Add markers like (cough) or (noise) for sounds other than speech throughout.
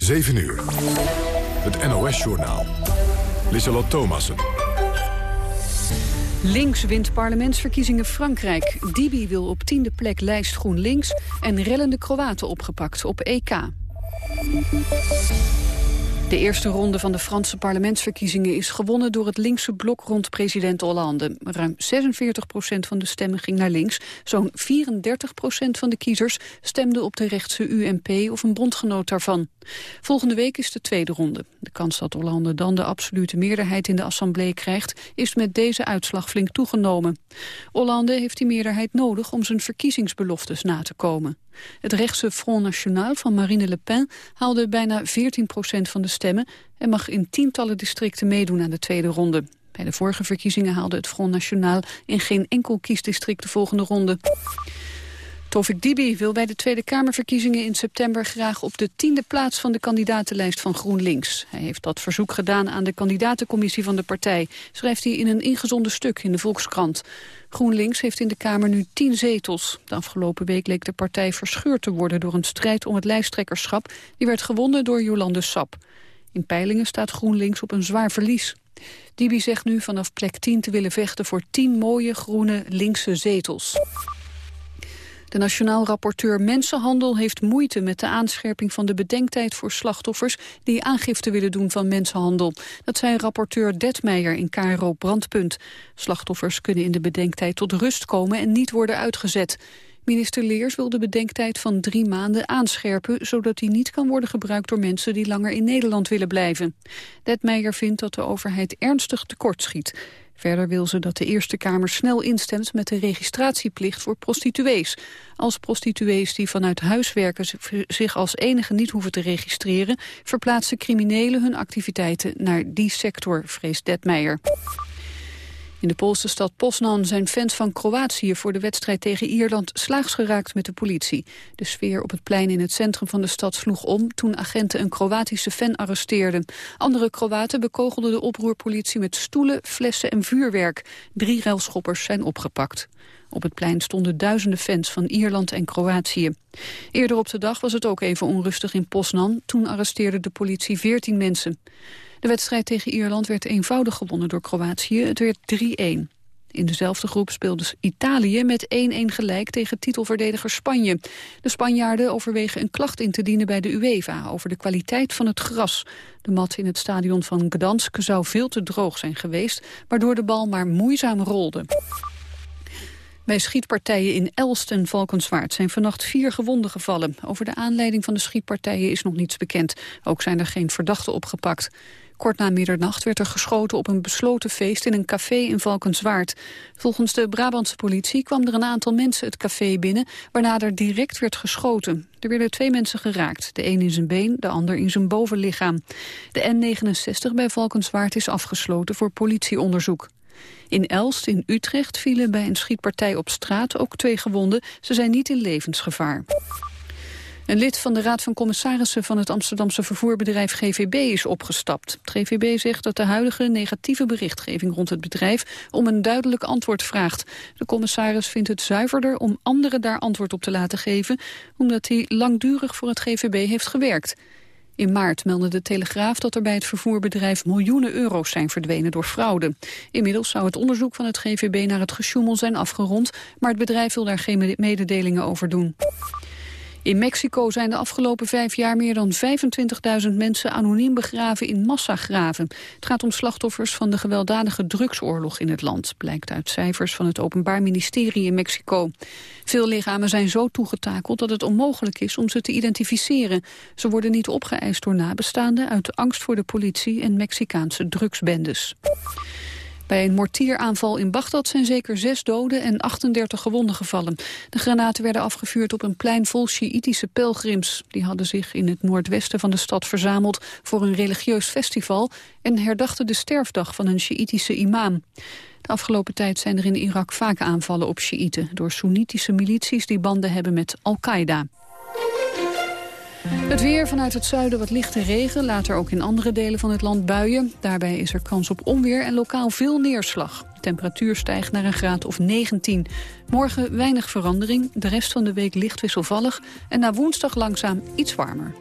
7 uur. Het NOS-journaal. Lissalot Thomassen. Links wint parlementsverkiezingen Frankrijk. Dibi wil op tiende plek lijst GroenLinks... en rellende Kroaten opgepakt op EK. De eerste ronde van de Franse parlementsverkiezingen is gewonnen door het linkse blok rond president Hollande. Ruim 46 procent van de stemmen ging naar links. Zo'n 34 procent van de kiezers stemde op de rechtse UMP of een bondgenoot daarvan. Volgende week is de tweede ronde. De kans dat Hollande dan de absolute meerderheid in de assemblée krijgt... is met deze uitslag flink toegenomen. Hollande heeft die meerderheid nodig om zijn verkiezingsbeloftes na te komen. Het rechtse Front National van Marine Le Pen haalde bijna 14 procent van de stemmen... en mag in tientallen districten meedoen aan de tweede ronde. Bij de vorige verkiezingen haalde het Front National in geen enkel kiesdistrict de volgende ronde. Tovik Dibi wil bij de Tweede Kamerverkiezingen in september graag op de tiende plaats van de kandidatenlijst van GroenLinks. Hij heeft dat verzoek gedaan aan de kandidatencommissie van de partij, schrijft hij in een ingezonden stuk in de Volkskrant. GroenLinks heeft in de Kamer nu tien zetels. De afgelopen week leek de partij verscheurd te worden door een strijd om het lijsttrekkerschap. Die werd gewonnen door Jolande Sap. In peilingen staat GroenLinks op een zwaar verlies. Dibi zegt nu vanaf plek 10 te willen vechten voor tien mooie groene linkse zetels. De Nationaal Rapporteur Mensenhandel heeft moeite met de aanscherping van de bedenktijd voor slachtoffers die aangifte willen doen van mensenhandel. Dat zei rapporteur Detmeijer in KRO Brandpunt. Slachtoffers kunnen in de bedenktijd tot rust komen en niet worden uitgezet. Minister Leers wil de bedenktijd van drie maanden aanscherpen... zodat die niet kan worden gebruikt door mensen die langer in Nederland willen blijven. Detmeijer vindt dat de overheid ernstig tekortschiet. Verder wil ze dat de Eerste Kamer snel instemt met de registratieplicht voor prostituees. Als prostituees die vanuit huis werken zich als enige niet hoeven te registreren... verplaatsen criminelen hun activiteiten naar die sector, vreest Detmeijer. In de Poolse stad Poznan zijn fans van Kroatië voor de wedstrijd tegen Ierland slaags geraakt met de politie. De sfeer op het plein in het centrum van de stad sloeg om toen agenten een Kroatische fan arresteerden. Andere Kroaten bekogelden de oproerpolitie met stoelen, flessen en vuurwerk. Drie ruilschoppers zijn opgepakt. Op het plein stonden duizenden fans van Ierland en Kroatië. Eerder op de dag was het ook even onrustig in Poznan. Toen arresteerde de politie veertien mensen. De wedstrijd tegen Ierland werd eenvoudig gewonnen door Kroatië. Het werd 3-1. In dezelfde groep speelde Italië met 1-1 gelijk tegen titelverdediger Spanje. De Spanjaarden overwegen een klacht in te dienen bij de UEFA over de kwaliteit van het gras. De mat in het stadion van Gdansk zou veel te droog zijn geweest, waardoor de bal maar moeizaam rolde. Bij schietpartijen in Elst en Valkenswaard zijn vannacht vier gewonden gevallen. Over de aanleiding van de schietpartijen is nog niets bekend. Ook zijn er geen verdachten opgepakt. Kort na middernacht werd er geschoten op een besloten feest in een café in Valkenswaard. Volgens de Brabantse politie kwam er een aantal mensen het café binnen, waarna er direct werd geschoten. Er werden twee mensen geraakt, de een in zijn been, de ander in zijn bovenlichaam. De N69 bij Valkenswaard is afgesloten voor politieonderzoek. In Elst in Utrecht vielen bij een schietpartij op straat ook twee gewonden. Ze zijn niet in levensgevaar. Een lid van de Raad van Commissarissen van het Amsterdamse vervoerbedrijf GVB is opgestapt. Het GVB zegt dat de huidige negatieve berichtgeving rond het bedrijf om een duidelijk antwoord vraagt. De commissaris vindt het zuiverder om anderen daar antwoord op te laten geven, omdat hij langdurig voor het GVB heeft gewerkt. In maart meldde de Telegraaf dat er bij het vervoerbedrijf miljoenen euro's zijn verdwenen door fraude. Inmiddels zou het onderzoek van het GVB naar het gesjoemel zijn afgerond, maar het bedrijf wil daar geen mededelingen over doen. In Mexico zijn de afgelopen vijf jaar meer dan 25.000 mensen anoniem begraven in massagraven. Het gaat om slachtoffers van de gewelddadige drugsoorlog in het land, blijkt uit cijfers van het Openbaar Ministerie in Mexico. Veel lichamen zijn zo toegetakeld dat het onmogelijk is om ze te identificeren. Ze worden niet opgeëist door nabestaanden uit angst voor de politie en Mexicaanse drugsbendes. Bij een mortieraanval in Bagdad zijn zeker zes doden en 38 gewonden gevallen. De granaten werden afgevuurd op een plein vol Sjiïtische pelgrims. Die hadden zich in het noordwesten van de stad verzameld voor een religieus festival... en herdachten de sterfdag van een Sjiïtische imam. De afgelopen tijd zijn er in Irak vaak aanvallen op Sjiïten... door Soenitische milities die banden hebben met Al-Qaeda. Het weer vanuit het zuiden wat lichte regen, later ook in andere delen van het land buien. Daarbij is er kans op onweer en lokaal veel neerslag. De temperatuur stijgt naar een graad of 19. Morgen weinig verandering, de rest van de week licht wisselvallig... en na woensdag langzaam iets warmer.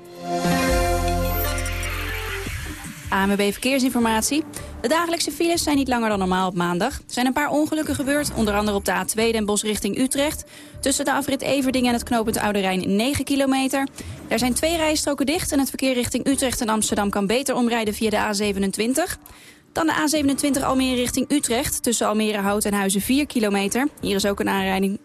AMB Verkeersinformatie. De dagelijkse files zijn niet langer dan normaal op maandag. Er zijn een paar ongelukken gebeurd, onder andere op de A2 Den Bosch richting Utrecht. Tussen de afrit Everding en het knooppunt Oude Rijn 9 kilometer. Er zijn twee rijstroken dicht en het verkeer richting Utrecht en Amsterdam kan beter omrijden via de A27. Dan de A27 Almere richting Utrecht, tussen Almere Hout en Huizen 4 kilometer. Hier is ook een aanrijding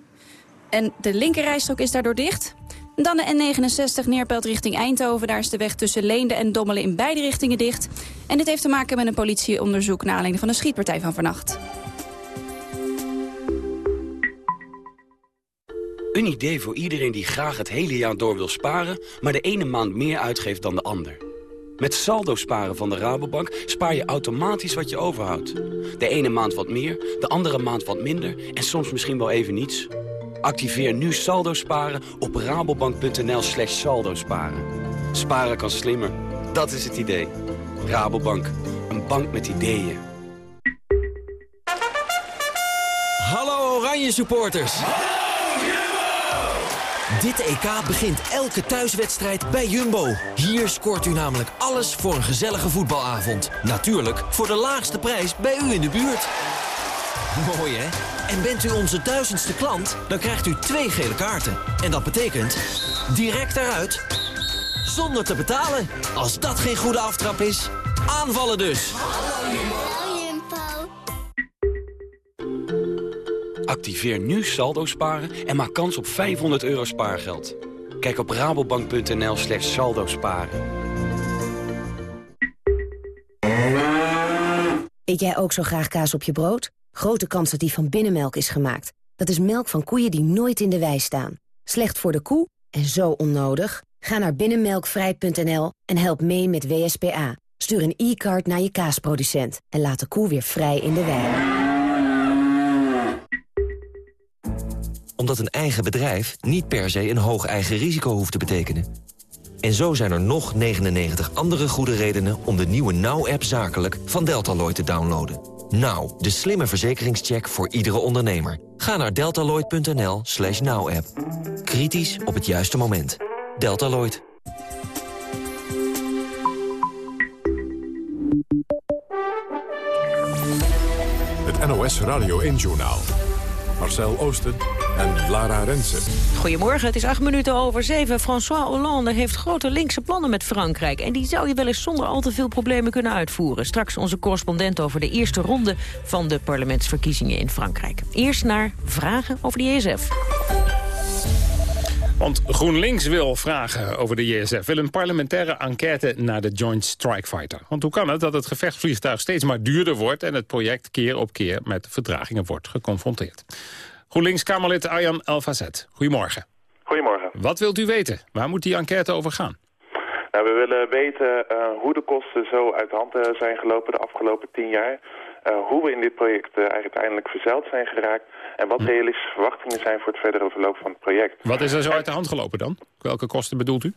en de linkerrijstrook is daardoor dicht. Dan de N69 Neerpelt richting Eindhoven. Daar is de weg tussen Leende en Dommelen in beide richtingen dicht. En dit heeft te maken met een politieonderzoek... naar aanleiding van de schietpartij van vannacht. Een idee voor iedereen die graag het hele jaar door wil sparen... maar de ene maand meer uitgeeft dan de ander. Met saldo sparen van de Rabobank spaar je automatisch wat je overhoudt. De ene maand wat meer, de andere maand wat minder... en soms misschien wel even niets... Activeer nu saldo sparen op rabobank.nl slash saldo sparen. Sparen kan slimmer, dat is het idee. Rabobank, een bank met ideeën. Hallo Oranje supporters! Dit EK begint elke thuiswedstrijd bij Jumbo. Hier scoort u namelijk alles voor een gezellige voetbalavond. Natuurlijk voor de laagste prijs bij u in de buurt. Mooi hè? En bent u onze duizendste klant, dan krijgt u twee gele kaarten. En dat betekent direct eruit, zonder te betalen. Als dat geen goede aftrap is, aanvallen dus. Activeer nu saldo sparen en maak kans op 500 euro spaargeld. Kijk op rabobank.nl slash saldo sparen. Eet jij ook zo graag kaas op je brood? Grote kans dat die van binnenmelk is gemaakt. Dat is melk van koeien die nooit in de wei staan. Slecht voor de koe en zo onnodig? Ga naar binnenmelkvrij.nl en help mee met WSPA. Stuur een e-card naar je kaasproducent en laat de koe weer vrij in de wei. Omdat een eigen bedrijf niet per se een hoog eigen risico hoeft te betekenen. En zo zijn er nog 99 andere goede redenen om de nieuwe Now-app zakelijk van Deltaloid te downloaden. Now, de slimme verzekeringscheck voor iedere ondernemer. Ga naar deltaloid.nl slash now-app. Kritisch op het juiste moment. Deltaloid. Het NOS Radio 1-journaal. Marcel Oosten en Lara Rensen. Goedemorgen, het is acht minuten over zeven. François Hollande heeft grote linkse plannen met Frankrijk... en die zou je wel eens zonder al te veel problemen kunnen uitvoeren. Straks onze correspondent over de eerste ronde van de parlementsverkiezingen in Frankrijk. Eerst naar vragen over de ESF. Want GroenLinks wil vragen over de JSF. Wil een parlementaire enquête naar de Joint Strike Fighter. Want hoe kan het dat het gevechtsvliegtuig steeds maar duurder wordt... en het project keer op keer met vertragingen wordt geconfronteerd? GroenLinks-Kamerlid Arjan Elfazet. Goedemorgen. Goedemorgen. Wat wilt u weten? Waar moet die enquête over gaan? Nou, we willen weten uh, hoe de kosten zo uit de hand uh, zijn gelopen de afgelopen tien jaar. Uh, hoe we in dit project uiteindelijk verzeild zijn geraakt. En wat hm. realistische verwachtingen zijn voor het verdere verloop van het project. Wat is er zo uit de hand gelopen dan? Welke kosten bedoelt u?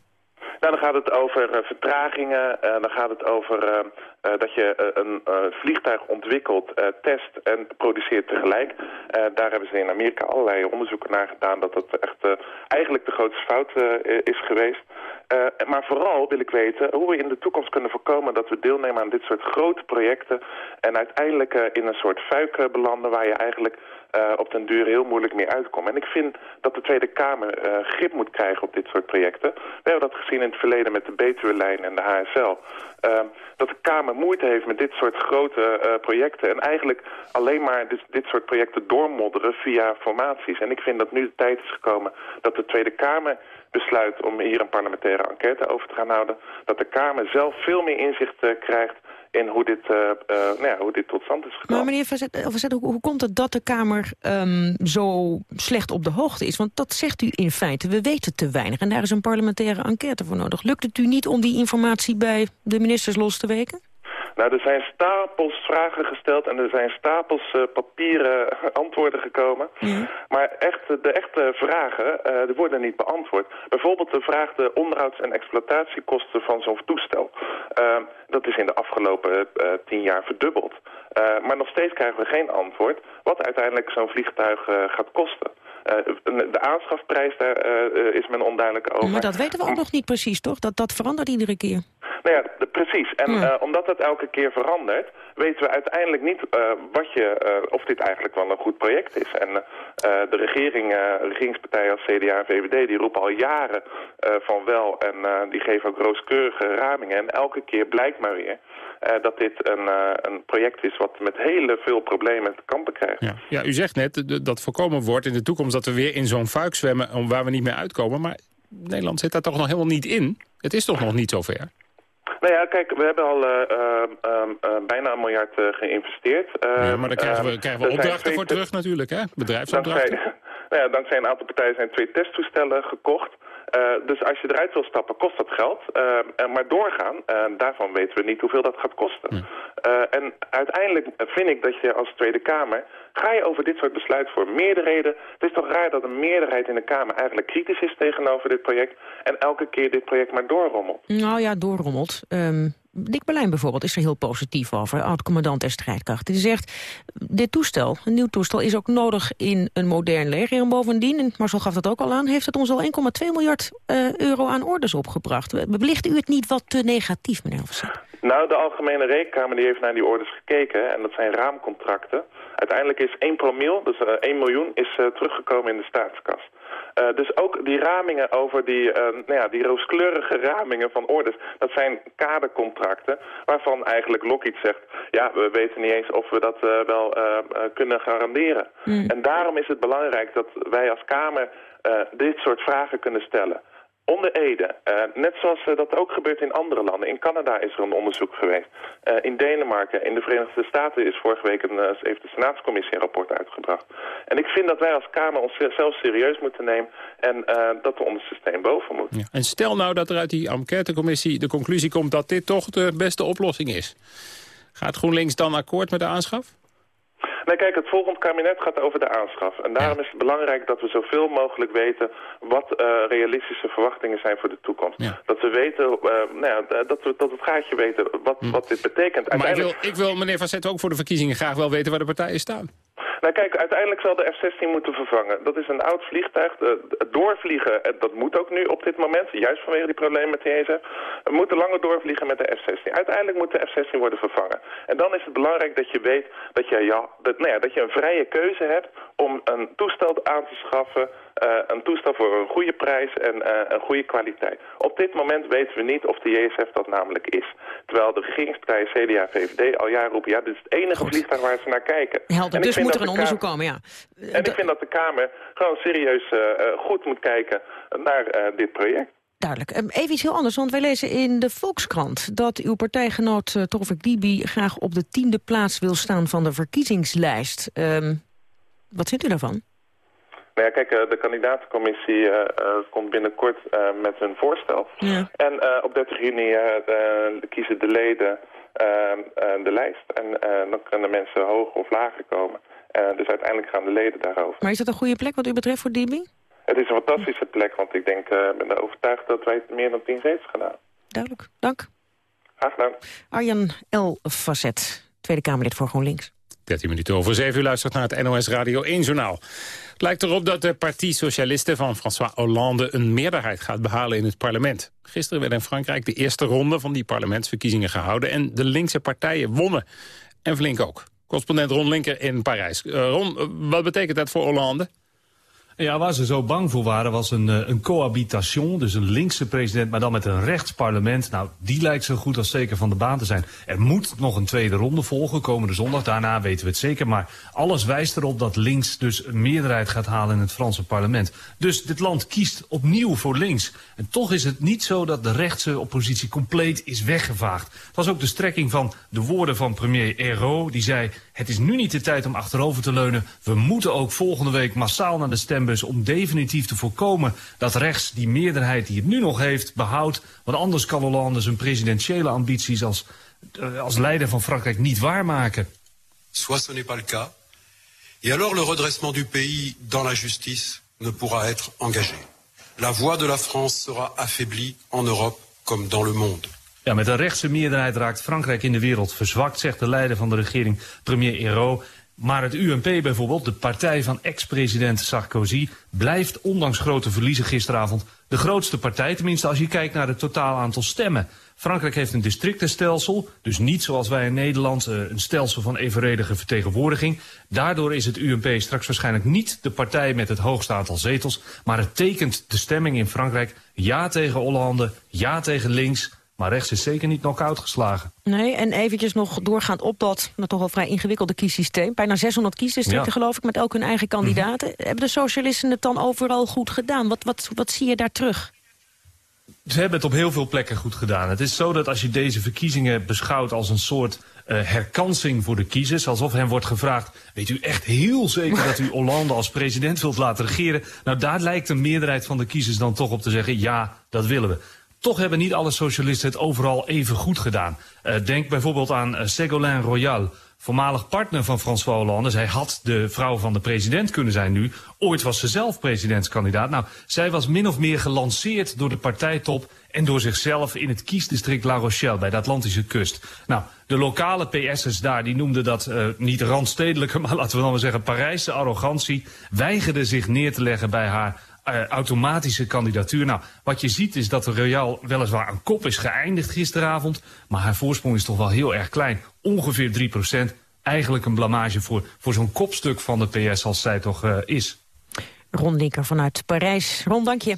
Nou, dan gaat het over uh, vertragingen, uh, dan gaat het over uh, dat je een vliegtuig ontwikkelt, test en produceert tegelijk. daar hebben ze in Amerika allerlei onderzoeken naar gedaan dat dat echt eigenlijk de grootste fout is geweest. Maar vooral wil ik weten hoe we in de toekomst kunnen voorkomen dat we deelnemen aan dit soort grote projecten en uiteindelijk in een soort fuik belanden waar je eigenlijk op den duur heel moeilijk meer uitkomen. En ik vind dat de Tweede Kamer grip moet krijgen op dit soort projecten. We hebben dat gezien in het verleden met de Betuwe-lijn en de HSL. Dat de Kamer moeite heeft met dit soort grote projecten... en eigenlijk alleen maar dit, dit soort projecten doormodderen via formaties. En ik vind dat nu de tijd is gekomen dat de Tweede Kamer besluit... om hier een parlementaire enquête over te gaan houden. Dat de Kamer zelf veel meer inzicht krijgt in hoe dit, uh, nou ja, hoe dit tot stand is gekomen. Maar meneer Verzet, hoe, hoe, komt het dat de Kamer um, zo slecht op de hoogte is? Want dat zegt u in feite, we weten te weinig. En daar is een parlementaire enquête voor nodig. Lukt het u niet om die informatie bij de ministers los te weken? Nou, er zijn stapels vragen gesteld en er zijn stapels uh, papieren antwoorden gekomen. Ja. Maar echt, de echte vragen uh, worden niet beantwoord. Bijvoorbeeld de vraag de onderhouds- en exploitatiekosten van zo'n toestel. Uh, dat is in de afgelopen tien jaar verdubbeld. maar nog steeds krijgen we geen antwoord wat uiteindelijk zo'n vliegtuig gaat kosten. De aanschafprijs, daar is men onduidelijk over. Maar dat weten we ook nog niet precies, toch? Dat, dat verandert iedere keer. Nou ja, precies. En uh, omdat het elke keer verandert, weten we uiteindelijk niet uh, wat je, uh, of dit eigenlijk wel een goed project is. En de regering, regeringspartijen als CDA en VVD, die roepen al jaren van wel en die geven ook rooskeurige ramingen. En elke keer blijkt maar weer dat dit een, een project is wat met hele veel problemen te kampen krijgt. Ja. ja, u zegt net dat voorkomen wordt in de toekomst dat we weer in zo'n fuik zwemmen waar we niet meer uitkomen. Maar Nederland zit daar toch nog helemaal niet in? Het is toch nog niet zover? Nou ja, kijk, we hebben al uh, uh, bijna een miljard geïnvesteerd. ja, maar daar krijgen we, krijgen we opdrachten voor terug natuurlijk, hè? Bedrijfsopdrachten. Dankzij, (laughs) nou ja, dankzij een aantal partijen zijn twee testtoestellen gekocht. Uh, dus als je eruit wil stappen, kost dat geld. Uh, maar doorgaan, uh, daarvan weten we niet hoeveel dat gaat kosten. en uiteindelijk vind ik dat je als Tweede Kamer... ga je over dit soort besluiten voor meerderheden. Het is toch raar dat een meerderheid in de Kamer eigenlijk kritisch is tegenover dit project... en elke keer dit project maar doorrommelt. Nou ja, doorrommelt. Um, Dick Berlijn bijvoorbeeld is er heel positief over, oud-commandant der strijdkrachten. Die zegt, dit toestel, een nieuw toestel, is ook nodig in een modern leger. En bovendien, en Marcel gaf dat ook al aan, heeft het ons al 1,2 miljard uh, euro aan orders opgebracht. Belicht u het niet wat te negatief, meneer Officer? Nou, de Algemene Rekenkamer die heeft naar die orders gekeken en dat zijn raamcontracten. Uiteindelijk is 1 promiel, dus uh, 1 miljoen, is uh, teruggekomen in de staatskas. Uh, dus ook die ramingen over die, uh, nou ja, die rooskleurige ramingen van orders... dat zijn kadercontracten waarvan eigenlijk Lockheed zegt... ja, we weten niet eens of we dat uh, wel kunnen garanderen. Mm. En daarom is het belangrijk dat wij als Kamer dit soort vragen kunnen stellen onder Ede. Uh, net zoals uh, dat ook gebeurt in andere landen. In Canada is er een onderzoek geweest. Uh, in Denemarken, in de Verenigde Staten is vorige week een, heeft de Senaatscommissie een rapport uitgebracht. En ik vind dat wij als Kamer onszelf serieus moeten nemen en dat we ons systeem boven moeten. Ja. En stel nou dat er uit die enquêtecommissie de conclusie komt dat dit toch de beste oplossing is. Gaat GroenLinks dan akkoord met de aanschaf? Nee, kijk, het volgende kabinet gaat over de aanschaf. En daarom is het belangrijk dat we zoveel mogelijk weten wat uh, realistische verwachtingen zijn voor de toekomst. Ja. Dat we weten, uh, nou ja, dat we tot het gaatje weten wat, hm. wat dit betekent. Maar ik wil, ik wil, meneer Van Zetten, ook voor de verkiezingen graag wel weten waar de partijen staan. Nou kijk, uiteindelijk zal de F-16 moeten vervangen. Dat is een oud vliegtuig. Doorvliegen, dat moet ook nu op dit moment, juist vanwege die problemen met de ESA. We moeten langer doorvliegen met de F-16. Uiteindelijk moet de F-16 worden vervangen. En dan is het belangrijk dat je weet dat je, ja, dat, nou ja, dat je een vrije keuze hebt om een toestel aan te schaffen een toestel voor een goede prijs en uh, een goede kwaliteit. Op dit moment weten we niet of de JSF dat namelijk is. Terwijl de regeringspartijen CDA VVD al jaren roepen... ja, dit is het enige Goed. vliegtuig waar ze naar kijken. Helder, dus moet er een onderzoek komen, ja. En ik vind dat de Kamer gewoon serieus uh, goed moet kijken naar dit project. Duidelijk. Ehm, even iets heel anders, want wij lezen in de Volkskrant... dat uw partijgenoot uh, Torvik Dibi graag op de tiende plaats wil staan van de verkiezingslijst. Um, wat vindt u daarvan? Nou ja, kijk, eh, de kandidatencommissie uh, komt binnenkort met hun voorstel. Ja. En op 30 juni kiezen de leden de lijst. En dan kunnen mensen hoger of lager komen. dus uiteindelijk gaan de leden daarover. Maar is dat een goede plek wat u betreft voor DB? Het is een fantastische plek, want ik denk, ben er overtuigd dat wij meer dan 10 zetels gedaan. Duidelijk, dank. Graag gedaan. Arjan L. Facet, Tweede Kamerlid voor GroenLinks. 13 minuten over 7 u luistert naar het NOS Radio 1 Journaal. Het lijkt erop dat de Partie Socialiste van François Hollande... een meerderheid gaat behalen in het parlement. Gisteren werd in Frankrijk de eerste ronde van die parlementsverkiezingen gehouden... en de linkse partijen wonnen. En flink ook. Correspondent Ron Linker in Parijs. Uh, Ron, wat betekent dat voor Hollande? Ja, waar ze zo bang voor waren was een, eh, een cohabitation. Dus een linkse president, maar dan met een rechtsparlement. Nou, die lijkt zo goed als zeker van de baan te zijn. Er moet nog een tweede ronde volgen, komende zondag. Daarna weten we het zeker. Maar alles wijst erop dat links dus een meerderheid gaat halen in het Franse parlement. Dus dit land kiest opnieuw voor links. En toch is het niet zo dat de rechtse oppositie compleet is weggevaagd. Het was ook de strekking van de woorden van premier Hérault. Die zei, het is nu niet de tijd om achterover te leunen. We moeten ook volgende week massaal naar de stembus om definitief te voorkomen dat rechts die meerderheid die het nu nog heeft behoudt. Want anders kan Hollande zijn presidentiële ambities als, uh, als leider van Frankrijk niet waarmaken. Soit ce n'est pas le cas. Et alors le redressement du pays dans la justice ne pourra être engagé. La voix de la France sera affaiblie en Europe comme dans le monde. Ja, met een rechtse meerderheid raakt Frankrijk in de wereld verzwakt, zegt de leider van de regering, premier Hérault. Maar het UMP bijvoorbeeld, de partij van ex-president Sarkozy... blijft ondanks grote verliezen gisteravond de grootste partij. Tenminste als je kijkt naar het totaal aantal stemmen. Frankrijk heeft een districtenstelsel, dus niet zoals wij in Nederland... Eh, een stelsel van evenredige vertegenwoordiging. Daardoor is het UMP straks waarschijnlijk niet de partij met het hoogste aantal zetels... maar het tekent de stemming in Frankrijk ja tegen Hollande, ja tegen links... Maar rechts is zeker niet knock-out geslagen. Nee, en eventjes nog doorgaand op dat nou, toch wel vrij ingewikkelde kiessysteem. Bijna 600 kiesdistricten geloof ik, met elk hun eigen kandidaten. Mhm. Hebben de socialisten het dan overal goed gedaan? Wat, wat, wat zie je daar terug? Ze hebben het op heel veel plekken goed gedaan. Het is zo dat als je deze verkiezingen beschouwt als een soort uh, herkansing voor de kiezers. Alsof hen wordt gevraagd, weet u echt heel zeker dat u (laughs) Hollande als president wilt laten regeren? Nou, daar lijkt de meerderheid van de kiezers dan toch op te zeggen, ja, dat willen we. Toch hebben niet alle socialisten het overal even goed gedaan. Uh, denk bijvoorbeeld aan uh, Ségolène Royal, voormalig partner van François Hollande. Zij had de vrouw van de president kunnen zijn nu. Ooit was ze zelf presidentskandidaat. Nou, zij was min of meer gelanceerd door de partijtop en door zichzelf in het kiesdistrict La Rochelle bij de Atlantische kust. Nou, de lokale PS'ers daar die noemden dat uh, niet randstedelijke, (laughs) maar laten we dan maar zeggen Parijse arrogantie, weigerden zich neer te leggen bij haar uh, automatische kandidatuur. Nou, wat je ziet is dat de Royal weliswaar aan kop is geëindigd gisteravond. Maar haar voorsprong is toch wel heel erg klein. Ongeveer 3 procent. Eigenlijk een blamage voor, voor zo'n kopstuk van de PS als zij toch uh, is. Ron Linker vanuit Parijs. Ron, dank je.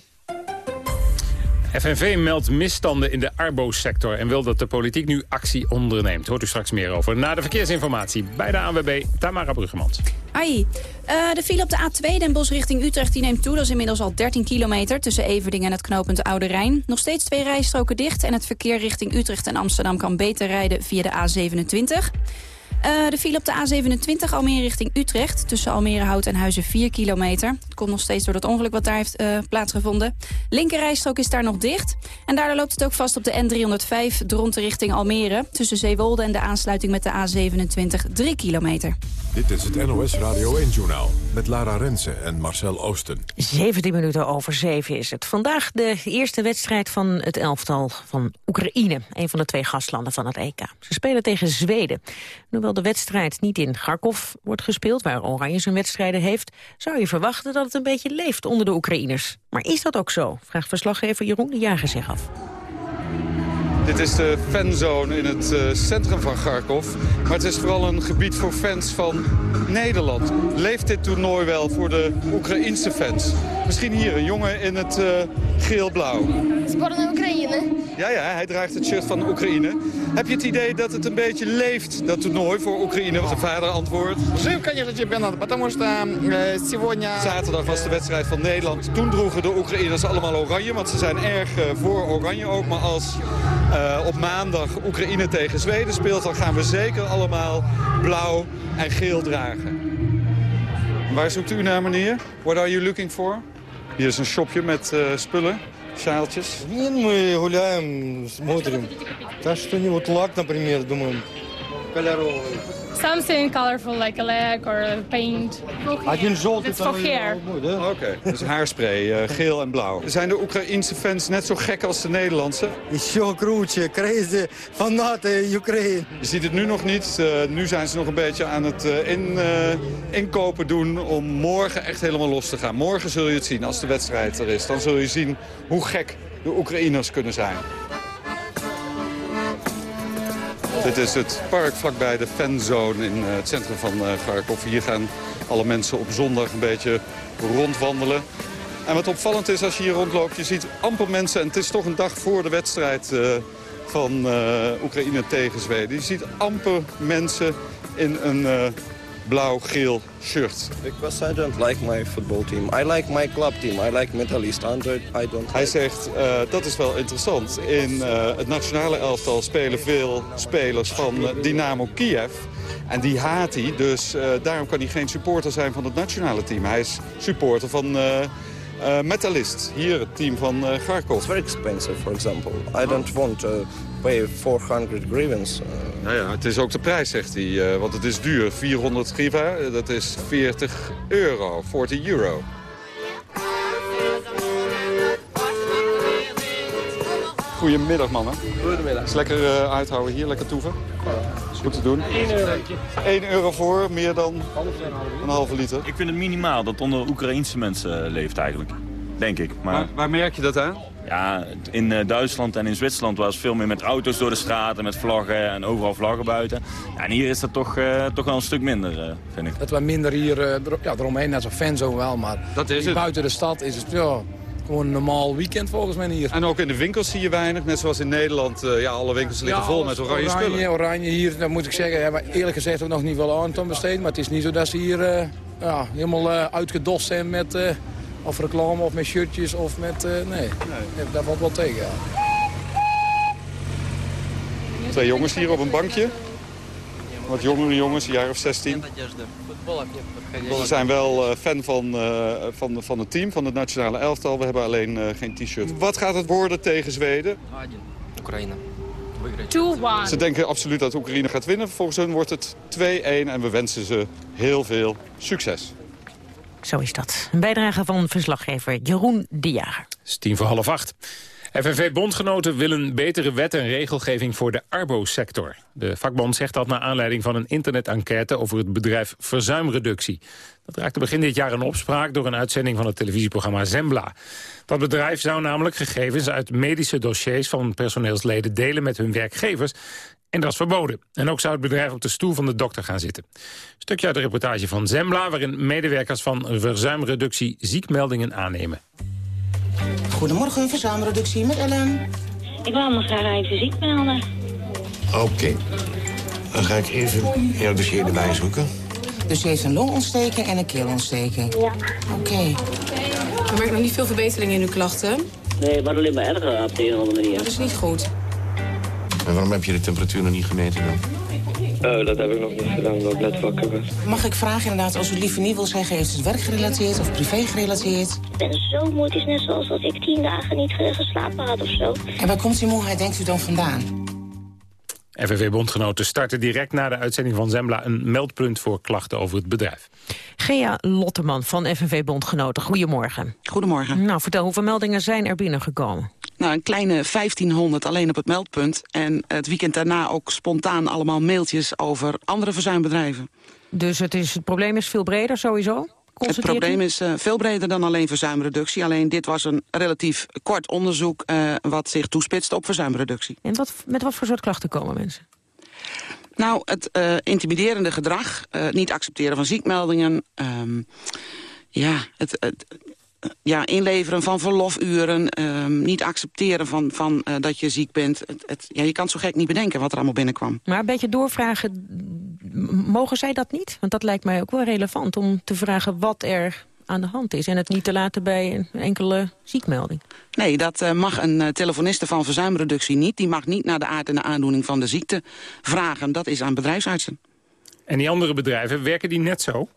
FNV meldt misstanden in de arbo-sector en wil dat de politiek nu actie onderneemt. Hoort u straks meer over. Na de verkeersinformatie bij de ANWB, Tamara Bruggemans. Ai, uh, de file op de A2 Den Bosch richting Utrecht die neemt toe. Dat is inmiddels al 13 kilometer tussen Everdingen en het knooppunt Oude Rijn. Nog steeds twee rijstroken dicht en het verkeer richting Utrecht en Amsterdam kan beter rijden via de A27. Uh, de file op de A27 Almere richting Utrecht. Tussen Almere Hout en Huizen 4 kilometer. Het komt nog steeds door dat ongeluk wat daar heeft uh, plaatsgevonden. Linkerrijstrook is daar nog dicht. En daardoor loopt het ook vast op de N305 Dronten richting Almere. Tussen Zeewolde en de aansluiting met de A27 3 kilometer. Dit is het NOS Radio 1-journaal met Lara Rensen en Marcel Oosten. 17 minuten over 7 is het. Vandaag de eerste wedstrijd van het elftal van Oekraïne. Een van de twee gastlanden van het EK. Ze spelen tegen Zweden. De wedstrijd niet in Kharkov wordt gespeeld... waar Oranje zijn wedstrijden heeft... zou je verwachten dat het een beetje leeft onder de Oekraïners. Maar is dat ook zo? Vraagt verslaggever Jeroen de Jager zich af. Dit is de fanzone in het uh, centrum van Kharkov. Maar het is vooral een gebied voor fans van Nederland. Leeft dit toernooi wel voor de Oekraïense fans? Misschien hier, een jongen in het uh, geel-blauw. Sborna Oekraïne. Ja, ja, hij draagt het shirt van Oekraïne. Heb je het idee dat het een beetje leeft, dat toernooi voor Oekraïne? Zijn vader antwoord. Жив, конечно, чемпионат, потому что э, сегодня... Zaterdag was de wedstrijd van Nederland. Toen droegen de Oekraïners allemaal oranje, want ze zijn erg uh, voor oranje ook. Maar als uh, op maandag Oekraïne tegen Zweden speelt... dan gaan we zeker allemaal blauw en geel dragen. Waar zoekt u naar, meneer? What are you looking for? Hier is een shopje met uh, spullen, sjaaltjes. Нет, мы гуляем, смотрим. Так что-нибудь лак, например, думаем, кольоровый. Something colorful, like a leg or a paint. Had je een zolt? Het is toch Oké, okay. (laughs) dus haarspray, eh, geel en blauw. Zijn de Oekraïense fans net zo gek als de Nederlandse? Zo'n kroetje, crazy, fanaten, Oekraïne. Je ziet het nu nog niet. Uh, nu zijn ze nog een beetje aan het eh, in, inkopen doen om morgen echt helemaal los te gaan. Morgen zul je het zien, als de wedstrijd er is. Dan zul je zien hoe gek de Oekraïners kunnen zijn. Dit is het park vlakbij de fanzone in het centrum van Kharkov. Hier gaan alle mensen op zondag een beetje rondwandelen. En wat opvallend is als je hier rondloopt, je ziet amper mensen... en het is toch een dag voor de wedstrijd uh, van Oekraïne tegen Zweden. Je ziet amper mensen in een blauw-geel shirt. Because I don't like my football team. I like my club team. I like Metalist. I don't Hij zegt, uh, dat is wel interessant. In uh, het nationale elftal spelen veel spelers van uh, Dynamo Kiev. En die haat hij, dus daarom kan hij geen supporter zijn van het nationale team. Hij is supporter van Metalist, hier het team van Kharkov. It's very expensive, for example. I don't want to pay 400 grivens. Nou ja, het is ook de prijs, zegt hij, uh, want het is duur. 400 griva, dat is 40 euro, 40 euro. Goedemiddag, mannen. Goedemiddag. Is lekker uh, uithouden hier, lekker toeven? goed te doen. 1 euro voor, meer dan een halve liter. Ik vind het minimaal dat onder Oekraïense mensen eh, leeft eigenlijk. Denk ik. Maar... Waar, waar merk je dat aan? Ja, in uh, Duitsland en in Zwitserland was veel meer met auto's door de straten, met vlaggen en overal vlaggen buiten. Ja, en hier is dat toch, uh, toch wel een stuk minder, uh, vind ik. Het wat minder hier ja, eromheen, net zo'n fanzone wel, maar dat is het. buiten de stad is het ja, gewoon een normaal weekend volgens mij hier. En ook in de winkels zie je weinig, net zoals in Nederland. ja, alle winkels liggen ja, vol met oranje, oranje spullen. Oranje hier, dat moet ik zeggen, hebben we eerlijk gezegd ook nog niet veel aan besteed. Maar het is niet zo dat ze hier ja, helemaal uitgedost zijn met of reclame, of met shirtjes, of met... Uh, nee. nee, daar valt wel tegen, ja. Twee jongens hier op een bankje. Wat jongere jongens, een jaar of 16. Ze zijn wel uh, fan van, uh, van, van het team, van het nationale elftal. We hebben alleen uh, geen t-shirt. Wat gaat het worden tegen Zweden? Oekraïne. Ze denken absoluut dat Oekraïne gaat winnen. Volgens hun wordt het 2-1 en we wensen ze heel veel succes. Zo is dat. Een bijdrage van verslaggever Jeroen de Jager. Het is tien voor half acht. FNV-bondgenoten willen betere wet en regelgeving voor de arbosector. De vakbond zegt dat naar aanleiding van een internet-enquête over het bedrijf Verzuimreductie. Dat raakte begin dit jaar een opspraak door een uitzending van het televisieprogramma Zembla. Dat bedrijf zou namelijk gegevens uit medische dossiers van personeelsleden delen met hun werkgevers en dat is verboden. En ook zou het bedrijf op de stoel van de dokter gaan zitten. Stukje uit de reportage van Zembla... waarin medewerkers van verzuimreductie ziekmeldingen aannemen. Goedemorgen, verzuimreductie met Ellen. Ik wil me graag even ziek melden. Oké. Dan ga ik even jouw dossier erbij zoeken. Dus je heeft een longontsteking en een keelontsteking? Ja. Oké. Okay. We merken nog niet veel verbetering in uw klachten? Nee, maar alleen maar erger op de een of andere manier. Dat is niet goed. En waarom heb je de temperatuur nog niet gemeten dan? Uh, dat heb ik nog niet gedaan, omdat ik net wakker ben. Mag ik vragen inderdaad, als u liever niet wil zeggen... is het werkgerelateerd of privé gerelateerd? Ik ben zo moe, het is net zoals dat ik tien dagen niet geslapen had of zo. En waar komt die moeheid, denkt u dan vandaan? FNV-bondgenoten starten direct na de uitzending van Zembla... een meldpunt voor klachten over het bedrijf. Gea Lotteman van FNV-bondgenoten, goedemorgen. Goedemorgen. Nou, vertel, hoeveel meldingen zijn er binnengekomen? Nou, een kleine 1500 alleen op het meldpunt. En het weekend daarna ook spontaan allemaal mailtjes over andere verzuimbedrijven. Dus het, is, het probleem is veel breder sowieso? Het probleem is uh, veel breder dan alleen verzuimreductie. Alleen dit was een relatief kort onderzoek uh, wat zich toespitste op verzuimreductie. En wat, met wat voor soort klachten komen mensen? Nou, het uh, intimiderende gedrag, niet accepteren van ziekmeldingen... Um, ja, het, het, ja, inleveren van verlofuren, um, niet accepteren van, van uh, dat je ziek bent. Het, het, ja, je kan het zo gek niet bedenken wat er allemaal binnenkwam. Maar een beetje doorvragen, mogen zij dat niet? Want dat lijkt mij ook wel relevant om te vragen wat er aan de hand is... en het niet te laten bij een enkele ziekmelding. Nee, dat uh, mag een uh, telefoniste van verzuimreductie niet. Die mag niet naar de aard en de aandoening van de ziekte vragen. Dat is aan bedrijfsartsen. En die andere bedrijven, werken die net zo?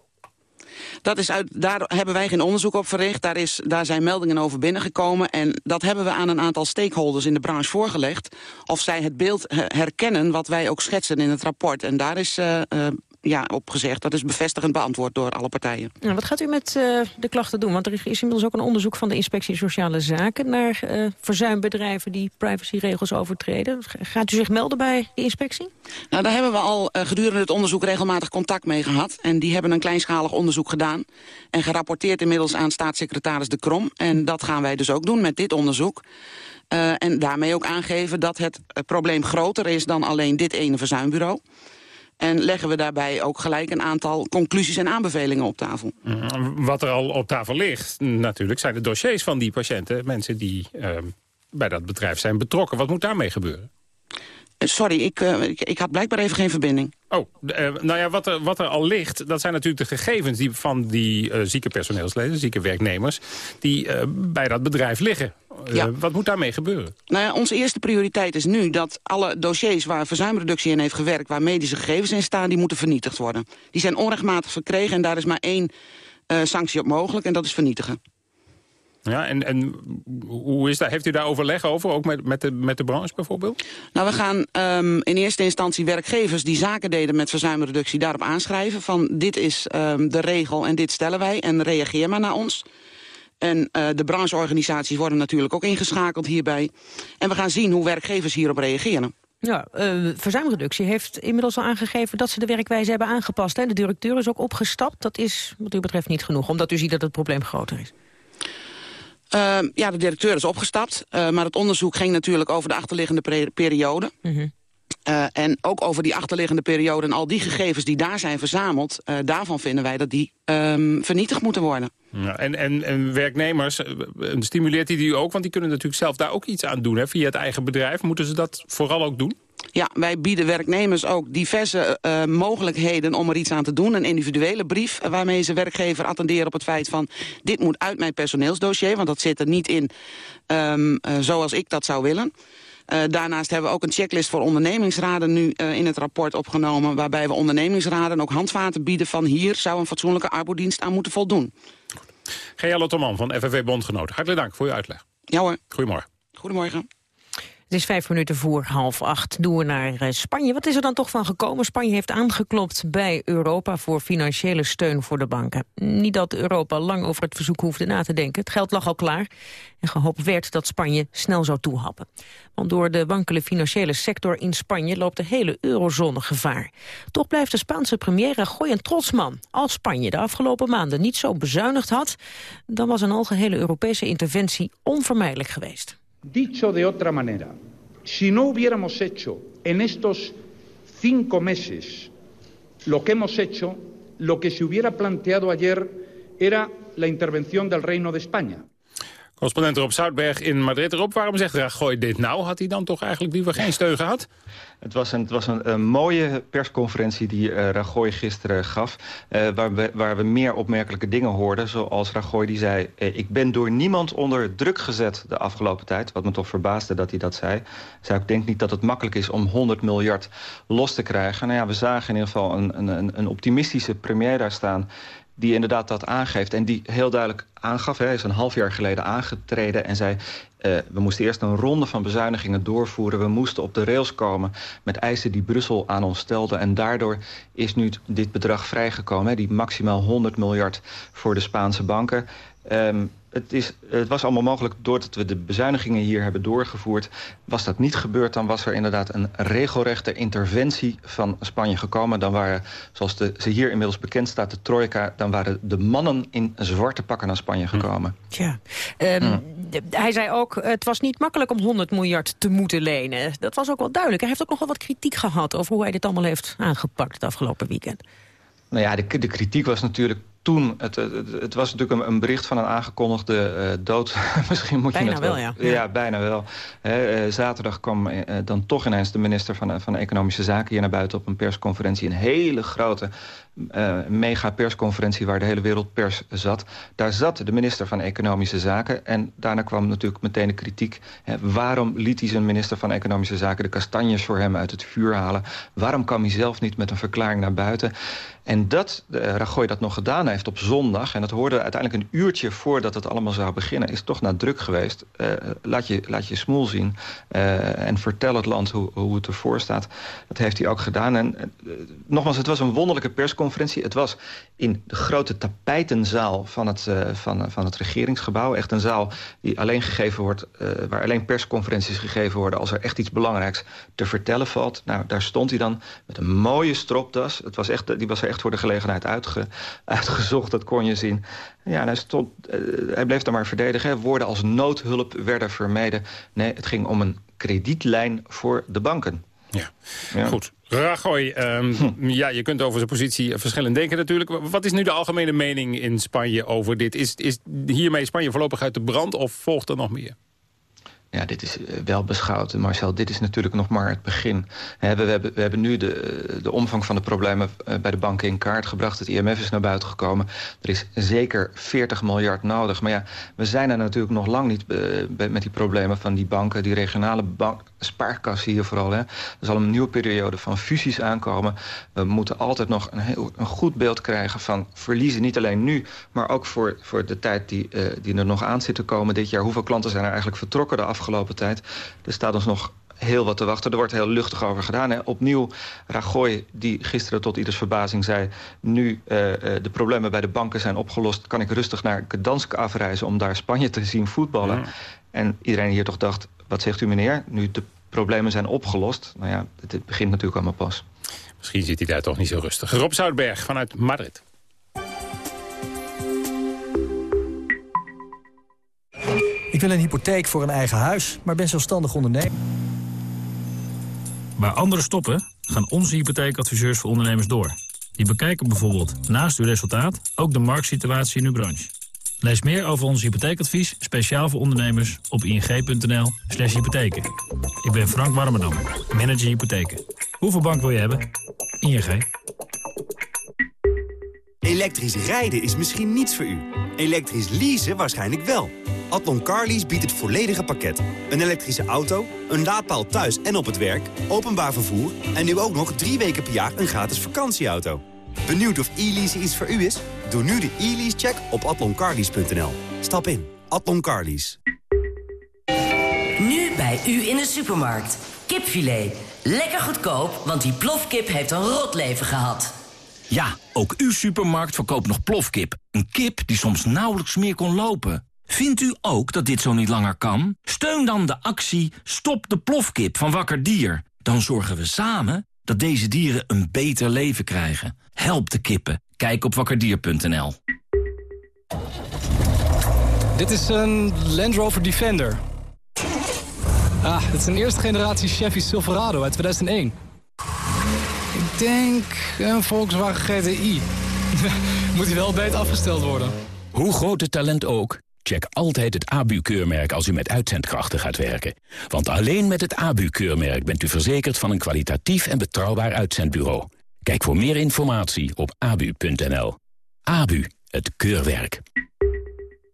Dat is uit, daar hebben wij geen onderzoek op verricht. Daar, is, daar zijn meldingen over binnengekomen. En dat hebben we aan een aantal stakeholders in de branche voorgelegd. Of zij het beeld herkennen wat wij ook schetsen in het rapport. En daar is uh, uh, ja, op gezegd. Dat is bevestigend beantwoord door alle partijen. Nou, wat gaat u met uh, de klachten doen? Want er is inmiddels ook een onderzoek van de Inspectie Sociale Zaken... naar uh, verzuimbedrijven die privacyregels overtreden. Gaat u zich melden bij de inspectie? Nou, daar hebben we al uh, gedurende het onderzoek regelmatig contact mee gehad. En die hebben een kleinschalig onderzoek gedaan. En gerapporteerd inmiddels aan staatssecretaris De Krom. En dat gaan wij dus ook doen met dit onderzoek. Uh, en daarmee ook aangeven dat het probleem groter is dan alleen dit ene verzuimbureau. En leggen we daarbij ook gelijk een aantal conclusies en aanbevelingen op tafel. Wat er al op tafel ligt, natuurlijk, zijn de dossiers van die patiënten. Mensen die uh, bij dat bedrijf zijn betrokken. Wat moet daarmee gebeuren? Sorry, ik, uh, ik, ik, had blijkbaar even geen verbinding. Oh, uh, nou ja, wat er, wat er al ligt, dat zijn natuurlijk de gegevens die van die uh, zieke personeelsleden, zieke werknemers, die bij dat bedrijf liggen. Ja. wat moet daarmee gebeuren? Nou ja, onze eerste prioriteit is nu dat alle dossiers waar verzuimreductie in heeft gewerkt, waar medische gegevens in staan, die moeten vernietigd worden. Die zijn onrechtmatig verkregen en daar is maar één sanctie op mogelijk en dat is vernietigen. Ja, en, en hoe is dat? Heeft u daar overleg over, ook met, met, de, met de branche bijvoorbeeld? Nou, we gaan um, in eerste instantie werkgevers die zaken deden met verzuimreductie daarop aanschrijven. Van dit is um, de regel en dit stellen wij en reageer maar naar ons. En uh, de brancheorganisaties worden natuurlijk ook ingeschakeld hierbij. En we gaan zien hoe werkgevers hierop reageren. Ja, uh, verzuimreductie heeft inmiddels al aangegeven dat ze de werkwijze hebben aangepast. Hè? De directeur is ook opgestapt. Dat is wat u betreft niet genoeg, omdat u ziet dat het probleem groter is. Uh, ja, de directeur is opgestapt. Uh, maar het onderzoek ging natuurlijk over de achterliggende periode. Mm uh, en ook over die achterliggende periode en al die gegevens die daar zijn verzameld... Uh, daarvan vinden wij dat die um, vernietigd moeten worden. Ja, en, en, en werknemers, stimuleert die die ook? Want die kunnen natuurlijk zelf daar ook iets aan doen hè, via het eigen bedrijf. Moeten ze dat vooral ook doen? Ja, wij bieden werknemers ook diverse uh, mogelijkheden om er iets aan te doen. Een individuele brief waarmee ze werkgever attenderen op het feit van... dit moet uit mijn personeelsdossier, want dat zit er niet in um, uh, zoals ik dat zou willen. Uh, daarnaast hebben we ook een checklist voor ondernemingsraden nu uh, in het rapport opgenomen... waarbij we ondernemingsraden ook handvaten bieden van hier zou een fatsoenlijke arbodienst aan moeten voldoen. Gea Lotterman van FNV Bondgenoot, hartelijk dank voor uw uitleg. Ja hoor. Goedemorgen. Goedemorgen. Het is vijf minuten voor half acht. Doen we naar eh, Spanje. Wat is er dan toch van gekomen? Spanje heeft aangeklopt bij Europa voor financiële steun voor de banken. Niet dat Europa lang over het verzoek hoefde na te denken. Het geld lag al klaar. En gehoopt werd dat Spanje snel zou toehappen. Want door de wankele financiële sector in Spanje loopt de hele eurozone gevaar. Toch blijft de Spaanse premier Rajoy een trotsman. Als Spanje de afgelopen maanden niet zo bezuinigd had... dan was een algehele Europese interventie onvermijdelijk geweest. Dicho de otra manera, si no hubiéramos hecho en estos cinco meses lo que hemos hecho, lo que se hubiera planteado ayer era la intervención del Reino de España. Correspondent Rob Zoutberg in Madrid. Rob, waarom zegt Rajoy dit nou? Had hij dan toch eigenlijk liever geen steun gehad? Het was een, het was een, een mooie persconferentie die uh, Rajoy gisteren gaf... Uh, waar, we, waar we meer opmerkelijke dingen hoorden. Zoals Rajoy die zei... Uh, ik ben door niemand onder druk gezet de afgelopen tijd. Wat me toch verbaasde dat hij dat zei. Zei ik denk niet dat het makkelijk is om 100 miljard los te krijgen. Nou ja, we zagen in ieder geval een, een, een optimistische premier daar staan die inderdaad dat aangeeft. En die heel duidelijk aangaf, hij is een half jaar geleden aangetreden... en zei, uh, we moesten eerst een ronde van bezuinigingen doorvoeren. We moesten op de rails komen met eisen die Brussel aan ons stelde. En daardoor is nu dit bedrag vrijgekomen. Hè, die maximaal 100 miljard voor de Spaanse banken. Um, het, is, het was allemaal mogelijk doordat we de bezuinigingen hier hebben doorgevoerd. Was dat niet gebeurd, dan was er inderdaad een regelrechte interventie van Spanje gekomen. Dan waren, zoals de, ze hier inmiddels bekend staat, de trojka... dan waren de mannen in zwarte pakken naar Spanje gekomen. Tja, um, hm. hij zei ook, het was niet makkelijk om 100 miljard te moeten lenen. Dat was ook wel duidelijk. Hij heeft ook nog wel wat kritiek gehad over hoe hij dit allemaal heeft aangepakt het afgelopen weekend. Nou ja, de, de kritiek was natuurlijk toen, het, het, het, was natuurlijk een, een, bericht van een aangekondigde uh, dood. (laughs) Misschien moet bijna je het wel, ja. ja. bijna wel. He, uh, zaterdag kwam uh, dan toch ineens de minister van, van Economische Zaken hier naar buiten op een persconferentie. Een hele grote mega persconferentie waar de hele wereldpers zat. Daar zat de minister van Economische Zaken. En daarna kwam natuurlijk meteen de kritiek. He, waarom liet hij zijn minister van Economische Zaken de kastanjes voor hem uit het vuur halen? Waarom kwam hij zelf niet met een verklaring naar buiten? En dat uh, Rajoy dat nog gedaan heeft op zondag... en dat hoorde uiteindelijk een uurtje voordat het allemaal zou beginnen... is toch nadruk geweest. Uh, laat, je, laat je smoel zien uh, en vertel het land hoe, hoe het ervoor staat. Dat heeft hij ook gedaan. En nogmaals, het was een wonderlijke persconferentie. Het was in de grote tapijtenzaal van het, van, van het regeringsgebouw. Echt een zaal die alleen gegeven wordt... waar alleen persconferenties gegeven worden... als er echt iets belangrijks te vertellen valt. Nou, daar stond hij dan met een mooie stropdas. Het was echt, die was er echt voor de gelegenheid uitge, uitgezocht, dat kon je zien. Ja, hij, stond, uh, hij bleef daar maar verdedigen. Woorden als noodhulp werden vermeden. Nee, het ging om een kredietlijn voor de banken. Ja, ja. goed. Rajoy, um, hm. ja, je kunt over zijn positie verschillend denken natuurlijk. Wat is nu de algemene mening in Spanje over dit? Is, is hiermee Spanje voorlopig uit de brand of volgt er nog meer? Ja, dit is eh, wel beschouwd. Marcel, dit is natuurlijk nog maar het begin. We hebben, we hebben nu de, de omvang van de problemen eh, bij de banken in kaart gebracht. Het IMF is naar buiten gekomen. Er is zeker 40 miljard nodig. Maar ja, we zijn er natuurlijk nog lang niet eh, met die problemen van die banken. Die regionale bank, spaarkassen hier vooral. Hè. Er zal een nieuwe periode van fusies aankomen. We moeten altijd nog een, heel, een goed beeld krijgen van verliezen. Niet alleen nu, maar ook voor, voor de tijd die, uh, die er nog aan zit te komen dit jaar. Hoeveel klanten zijn er eigenlijk vertrokken de afgelopen tijd? Er staat ons nog heel wat te wachten. Er wordt heel luchtig over gedaan. Hè. Opnieuw Rajoy, die gisteren tot ieders verbazing zei... nu uh, de problemen bij de banken zijn opgelost... kan ik rustig naar Gdansk afreizen om daar Spanje te zien voetballen. Ja. En iedereen hier toch dacht, wat zegt u meneer? Nu de problemen zijn opgelost. Nou ja, het, begint natuurlijk allemaal pas. Misschien zit hij daar toch niet zo rustig. Rob Zoutberg vanuit Madrid. Ik wil een hypotheek voor een eigen huis, maar ben zelfstandig ondernemer. Waar anderen stoppen, gaan onze hypotheekadviseurs voor ondernemers door. Die bekijken bijvoorbeeld naast uw resultaat ook de marktsituatie in uw branche. Lees meer over ons hypotheekadvies, speciaal voor ondernemers, op ing.nl slash hypotheken. Ik ben Frank Warmerdam, manager hypotheken. Hoeveel bank wil je hebben? ING. Elektrisch rijden is misschien niets voor u. Elektrisch leasen waarschijnlijk wel. Adlon Carlease biedt het volledige pakket. Een elektrische auto, een laadpaal thuis en op het werk, openbaar vervoer... en nu ook nog drie weken per jaar een gratis vakantieauto. Benieuwd of e-lease iets voor u is? Doe nu de e-lease-check op atloncarlease.nl. Stap in. Atlon Carlease. Nu bij u in de supermarkt. Kipfilet. Lekker goedkoop, want die plofkip heeft een rot leven gehad. Ja, ook uw supermarkt verkoopt nog plofkip. Een kip die soms nauwelijks meer kon lopen. Vindt u ook dat dit zo niet langer kan? Steun dan de actie Stop de plofkip van Wakker Dier. Dan zorgen we samen dat deze dieren een beter leven krijgen. Help de kippen. Kijk op wakkerdier.nl. Dit is een Land Rover Defender. Ah, dit is een eerste generatie Chevy Silverado uit 2001. Ik denk een Volkswagen GTI. (laughs) Moet hij wel beter afgesteld worden. Hoe groot het talent ook, check altijd het ABU-keurmerk als u met uitzendkrachten gaat werken. Want alleen met het ABU-keurmerk bent u verzekerd van een kwalitatief en betrouwbaar uitzendbureau. Kijk voor meer informatie op abu.nl. ABU, het keurwerk.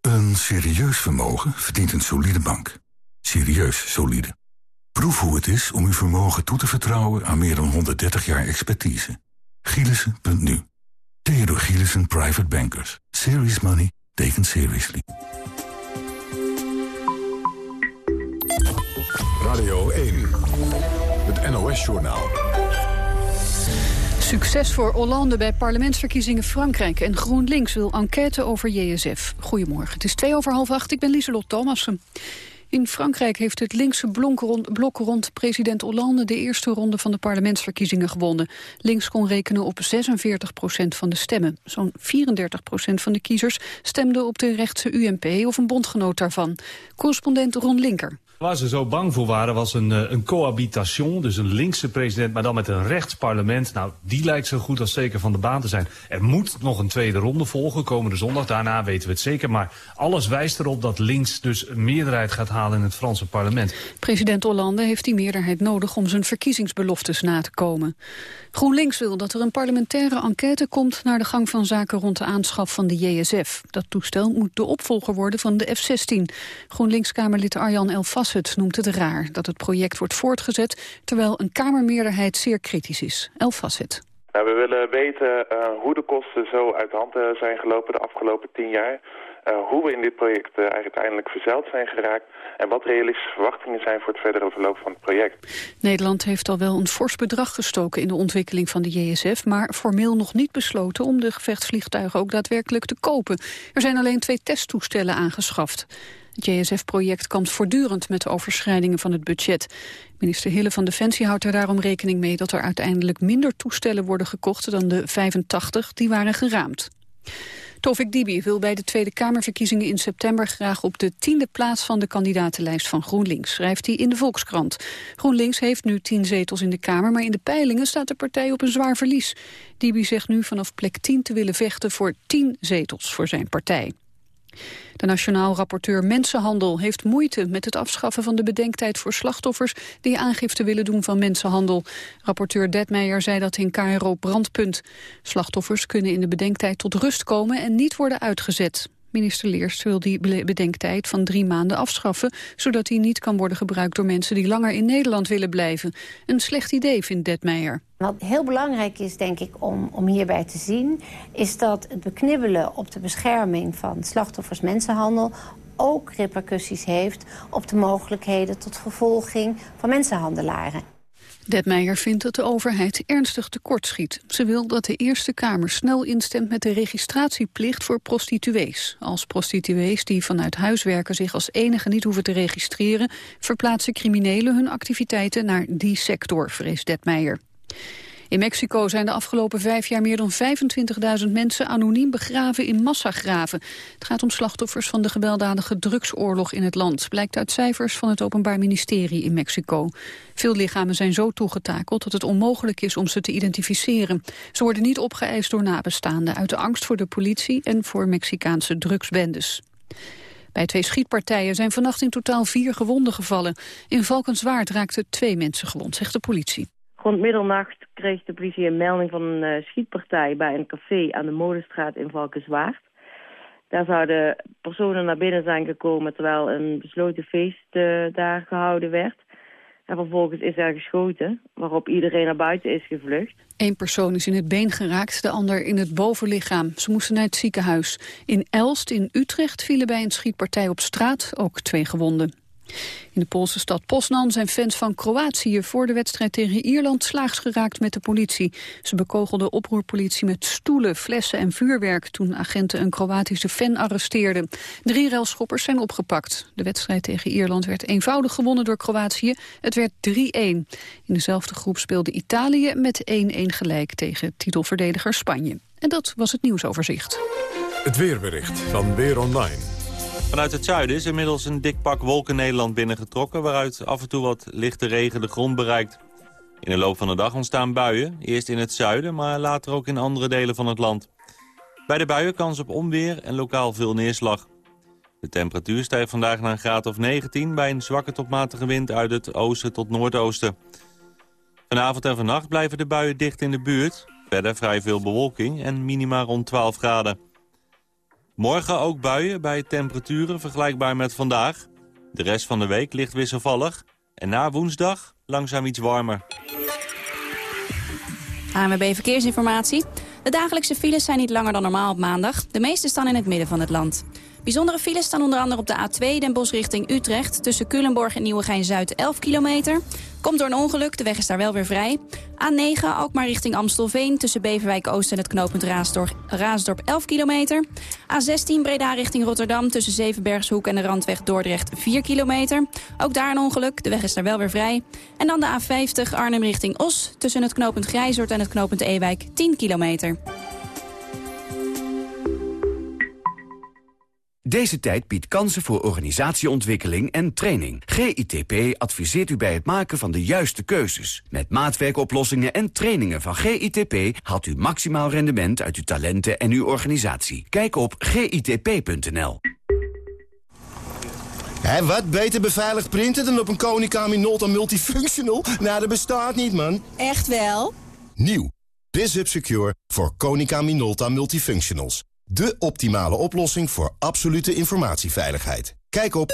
Een serieus vermogen verdient een solide bank. Serieus solide. Proef hoe het is om uw vermogen toe te vertrouwen aan meer dan 130 jaar expertise. Gielissen.nu. Theodor Gielissen Private Bankers. Serious money taken seriously. Radio 1. Het NOS-journaal. Succes voor Hollande bij parlementsverkiezingen Frankrijk. En GroenLinks wil enquête over JSF. Goedemorgen, het is twee over half acht. Ik ben Lieselot Thomassen. In Frankrijk heeft het linkse blok rond president Hollande... de eerste ronde van de parlementsverkiezingen gewonnen. Links kon rekenen op 46 procent van de stemmen. Zo'n 34 procent van de kiezers stemden op de rechtse UMP... of een bondgenoot daarvan. Correspondent Ron Linker. Waar ze zo bang voor waren was een, eh, een cohabitation, dus een linkse president, maar dan met een rechtsparlement. Nou, die lijkt zo goed als zeker van de baan te zijn. Er moet nog een tweede ronde volgen, komende zondag. Daarna weten we het zeker, maar alles wijst erop dat links dus een meerderheid gaat halen in het Franse parlement. President Hollande heeft die meerderheid nodig om zijn verkiezingsbeloftes na te komen. GroenLinks wil dat er een parlementaire enquête komt naar de gang van zaken rond de aanschaf van de JSF. Dat toestel moet de opvolger worden van de F-16. GroenLinks-Kamerlid Arjan Elfas het noemt het raar dat het project wordt voortgezet... terwijl een Kamermeerderheid zeer kritisch is. El Facet. Nou, we willen weten uh, hoe de kosten zo uit de hand uh, zijn gelopen de afgelopen tien jaar. Uh, hoe we in dit project uiteindelijk verzeild zijn geraakt... en wat realistische verwachtingen zijn voor het verdere verloop van het project. Nederland heeft al wel een fors bedrag gestoken in de ontwikkeling van de JSF... maar formeel nog niet besloten om de gevechtsvliegtuigen ook daadwerkelijk te kopen. Er zijn alleen twee testtoestellen aangeschaft. Het JSF-project kampt voortdurend met overschrijdingen van het budget. Minister Hille van Defensie houdt er daarom rekening mee... dat er uiteindelijk minder toestellen worden gekocht dan de 85 die waren geraamd. Tovik Dibi wil bij de Tweede Kamerverkiezingen in september graag op de tiende plaats van de kandidatenlijst van GroenLinks, schrijft hij in de Volkskrant. GroenLinks heeft nu tien zetels in de Kamer, maar in de peilingen staat de partij op een zwaar verlies. Dibi zegt nu vanaf plek 10 te willen vechten voor tien zetels voor zijn partij. De Nationaal Rapporteur Mensenhandel heeft moeite met het afschaffen van de bedenktijd voor slachtoffers die aangifte willen doen van mensenhandel. Rapporteur Detmeijer zei dat in KRO Brandpunt. Slachtoffers kunnen in de bedenktijd tot rust komen en niet worden uitgezet. Minister Leers wil die bedenktijd van drie maanden afschaffen... zodat die niet kan worden gebruikt door mensen die langer in Nederland willen blijven. Een slecht idee, vindt Detmeijer. Wat heel belangrijk is, denk ik, om, om hierbij te zien... is dat het beknibbelen op de bescherming van slachtoffers mensenhandel ook repercussies heeft op de mogelijkheden tot vervolging van mensenhandelaren. Detmeijer vindt dat de overheid ernstig tekortschiet. Ze wil dat de Eerste Kamer snel instemt met de registratieplicht voor prostituees. Als prostituees die vanuit huiswerken zich als enige niet hoeven te registreren... verplaatsen criminelen hun activiteiten naar die sector, vreest Detmeijer. In Mexico zijn de afgelopen vijf jaar meer dan 25.000 mensen anoniem begraven in massagraven. Het gaat om slachtoffers van de gewelddadige drugsoorlog in het land, blijkt uit cijfers van het Openbaar Ministerie in Mexico. Veel lichamen zijn zo toegetakeld dat het onmogelijk is om ze te identificeren. Ze worden niet opgeëist door nabestaanden uit de angst voor de politie en voor Mexicaanse drugsbendes. Bij twee schietpartijen zijn vannacht in totaal vier gewonden gevallen. In Valkenswaard raakten twee mensen gewond, zegt de politie. Rond middernacht kreeg de politie een melding van een uh, schietpartij bij een café aan de Molenstraat in Valkenswaard. Daar zouden personen naar binnen zijn gekomen terwijl een besloten feest uh, daar gehouden werd. En vervolgens is er geschoten, waarop iedereen naar buiten is gevlucht. Eén persoon is in het been geraakt, de ander in het bovenlichaam. Ze moesten naar het ziekenhuis. In Elst in Utrecht vielen bij een schietpartij op straat ook twee gewonden. In de Poolse stad Poznan zijn fans van Kroatië voor de wedstrijd tegen Ierland slaags geraakt met de politie. Ze bekogelden oproerpolitie met stoelen, flessen en vuurwerk toen agenten een Kroatische fan arresteerden. Drie relschoppers zijn opgepakt. De wedstrijd tegen Ierland werd eenvoudig gewonnen door Kroatië. Het werd 3-1. In dezelfde groep speelde Italië met 1-1 gelijk tegen titelverdediger Spanje. En dat was het nieuwsoverzicht. Het weerbericht van Weer Online. Vanuit het zuiden is inmiddels een dik pak wolken Nederland binnengetrokken... waaruit af en toe wat lichte regen de grond bereikt. In de loop van de dag ontstaan buien, eerst in het zuiden... maar later ook in andere delen van het land. Bij de buien kans op onweer en lokaal veel neerslag. De temperatuur stijgt vandaag naar een graad of 19... bij een zwakke tot matige wind uit het oosten tot noordoosten. Vanavond en vannacht blijven de buien dicht in de buurt. Verder vrij veel bewolking en minima rond 12 graden. Morgen ook buien bij temperaturen vergelijkbaar met vandaag. De rest van de week ligt wisselvallig. En na woensdag langzaam iets warmer. ANWB Verkeersinformatie. De dagelijkse files zijn niet langer dan normaal op maandag. De meeste staan in het midden van het land. Bijzondere files staan onder andere op de A2 Den Bosch richting Utrecht... tussen Culemborg en Nieuwegein-Zuid 11 kilometer. Komt door een ongeluk, de weg is daar wel weer vrij. A9 Alkmaar richting Amstelveen tussen Beverwijk Oost en het knooppunt Raasdorp, Raasdorp 11 kilometer. A16 Breda richting Rotterdam tussen Zevenbergshoek en de Randweg Dordrecht 4 kilometer. Ook daar een ongeluk, de weg is daar wel weer vrij. En dan de A50 Arnhem richting Os tussen het knooppunt Grijzoord en het knooppunt Ewijk 10 kilometer. Deze tijd biedt kansen voor organisatieontwikkeling en training. GITP adviseert u bij het maken van de juiste keuzes. Met maatwerkoplossingen en trainingen van GITP... haalt u maximaal rendement uit uw talenten en uw organisatie. Kijk op gitp.nl. Hé, wat beter beveiligd printen dan op een Konica Minolta Multifunctional? Nou, dat bestaat niet, man. Echt wel? Nieuw. BizHub Secure voor Konica Minolta Multifunctionals. De optimale oplossing voor absolute informatieveiligheid. Kijk op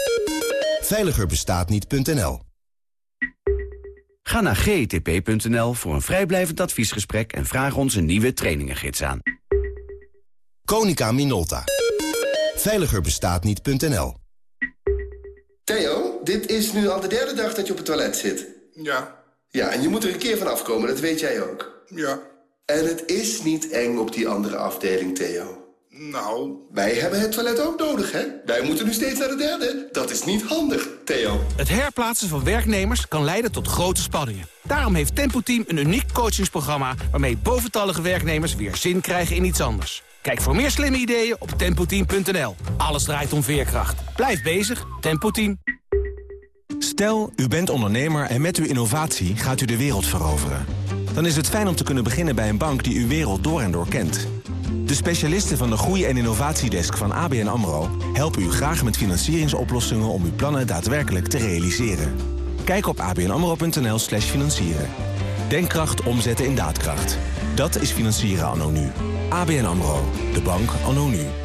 veiligerbestaatniet.nl Ga naar gtp.nl voor een vrijblijvend adviesgesprek... en vraag ons een nieuwe trainingengids aan. Konica Minolta. Veiligerbestaatniet.nl Theo, dit is nu al de derde dag dat je op het toilet zit. Ja. Ja, en je moet er een keer van afkomen, dat weet jij ook. Ja. En het is niet eng op die andere afdeling, Theo. Nou... Wij hebben het toilet ook nodig, hè? Wij moeten nu steeds naar de derde. Dat is niet handig, Theo. Het herplaatsen van werknemers kan leiden tot grote spanningen. Daarom heeft Tempo Team een uniek coachingsprogramma... waarmee boventallige werknemers weer zin krijgen in iets anders. Kijk voor meer slimme ideeën op tempoteam.nl. Alles draait om veerkracht. Blijf bezig, Tempo Team. Stel, u bent ondernemer en met uw innovatie gaat u de wereld veroveren. Dan is het fijn om te kunnen beginnen bij een bank die uw wereld door en door kent... Specialisten van de Groei- en Innovatiedesk van ABN AMRO... helpen u graag met financieringsoplossingen om uw plannen daadwerkelijk te realiseren. Kijk op abnamro.nl slash financieren. Denkkracht omzetten in daadkracht. Dat is financieren anno nu. ABN AMRO. De bank anno nu.